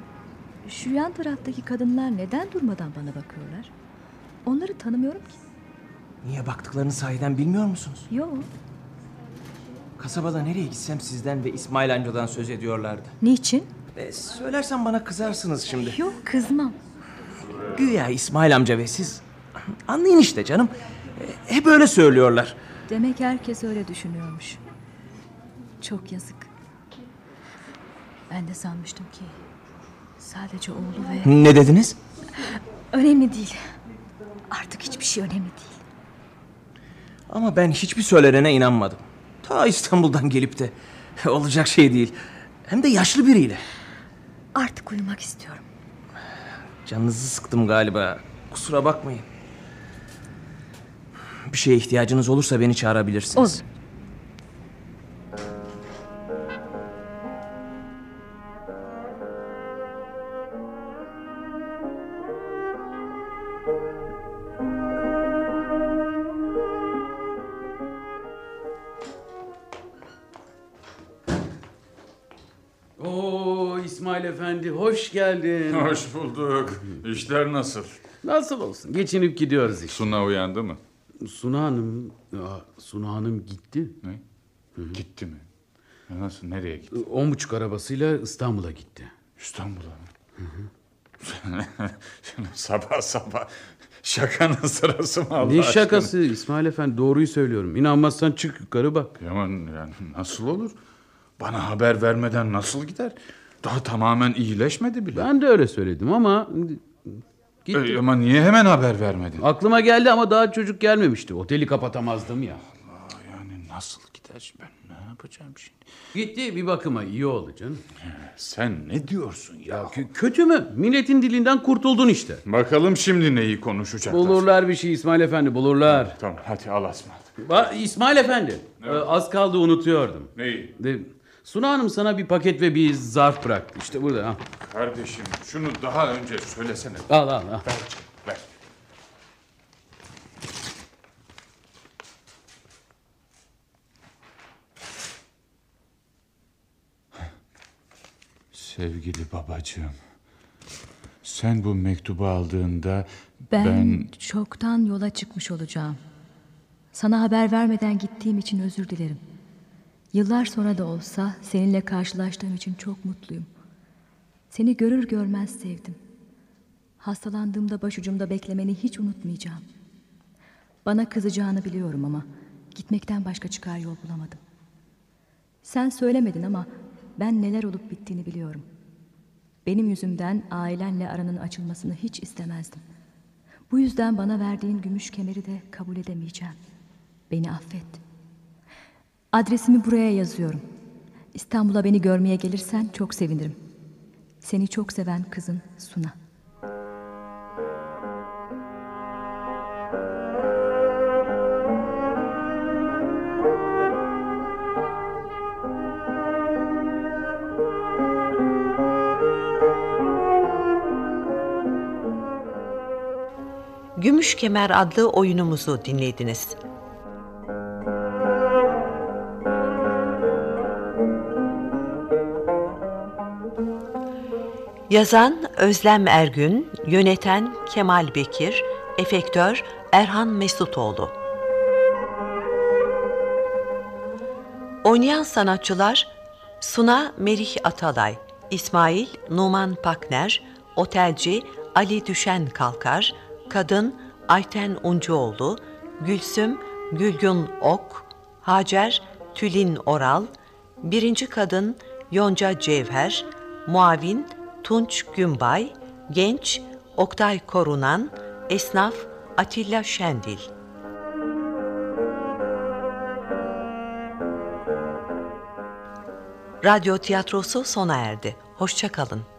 Şu yan taraftaki kadınlar neden durmadan bana bakıyorlar? Onları tanımıyorum ki. Niye baktıklarını sahiden bilmiyor musunuz? Yok. Kasabada nereye gitsem sizden ve İsmail amcadan söz ediyorlardı. Niçin? E, söylersem bana kızarsınız şimdi. Yok kızmam. Güya İsmail amca ve siz... Anlayın işte canım. E, hep öyle söylüyorlar. Demek herkes öyle düşünüyormuş. Çok yazık. Ben de sanmıştım ki sadece oğlu ve... Ne dediniz? Önemli değil. Artık hiçbir şey önemli değil. Ama ben hiçbir söylenene inanmadım. Ta İstanbul'dan gelip de olacak şey değil. Hem de yaşlı biriyle. Artık uyumak istiyorum. Canınızı sıktım galiba. Kusura bakmayın. Bir şeye ihtiyacınız olursa beni çağırabilirsiniz. Olur. İsmail Efendi hoş geldin. Hoş bulduk. İşler nasıl? Nasıl olsun? Geçinip gidiyoruz işte. Suna uyandı mı? Suna Hanım, ya, Suna Hanım gitti. Ne? Gitti mi? Nasıl? Nereye gitti? On buçuk arabasıyla İstanbul'a gitti. İstanbul'a mı? sabah sabah şakanın sırası mı Allah ne aşkına? şakası İsmail Efendi doğruyu söylüyorum. İnanmazsan çık yukarı bak. Yaman yani nasıl olur? Bana haber vermeden nasıl gider? Daha tamamen iyileşmedi bile. Ben de öyle söyledim ama gitti. E, ama niye hemen haber vermedin? Aklıma geldi ama daha çocuk gelmemişti. Oteli kapatamazdım ya. Yani nasıl gider? Ben ne yapacağım şimdi? Gitti bir bakıma iyi oldu canım. Sen ne diyorsun ya? Kö- kötü mü? Milletin dilinden kurtuldun işte. Bakalım şimdi neyi konuşacaklar. Bulurlar bir şey İsmail Efendi bulurlar. Tamam hadi al ısmarladık. Ba- İsmail Efendi e, az kaldı unutuyordum. Neyi? De, Suna Hanım sana bir paket ve bir zarf bıraktı. İşte burada. Al Kardeşim şunu daha önce söylesene. al al. al. Ver, ver. Sevgili babacığım. Sen bu mektubu aldığında Ben, ben çoktan yola çıkmış olacağım. Sana haber vermeden gittiğim için özür dilerim. Yıllar sonra da olsa seninle karşılaştığım için çok mutluyum. Seni görür görmez sevdim. Hastalandığımda başucumda beklemeni hiç unutmayacağım. Bana kızacağını biliyorum ama gitmekten başka çıkar yol bulamadım. Sen söylemedin ama ben neler olup bittiğini biliyorum. Benim yüzümden ailenle aranın açılmasını hiç istemezdim. Bu yüzden bana verdiğin gümüş kemeri de kabul edemeyeceğim. Beni affet. Adresimi buraya yazıyorum. İstanbul'a beni görmeye gelirsen çok sevinirim. Seni çok seven kızın Suna. Gümüş Kemer adlı oyunumuzu dinlediniz. Yazan Özlem Ergün, yöneten Kemal Bekir, efektör Erhan Mesutoğlu. Oynayan sanatçılar Suna Merih Atalay, İsmail Numan Pakner, Otelci Ali Düşen Kalkar, Kadın Ayten Uncuoğlu, Gülsüm Gülgün Ok, Hacer Tülin Oral, Birinci Kadın Yonca Cevher, Muavin Tunç Gümbay, Genç Oktay Korunan, Esnaf Atilla Şendil. Radyo tiyatrosu sona erdi. Hoşça kalın.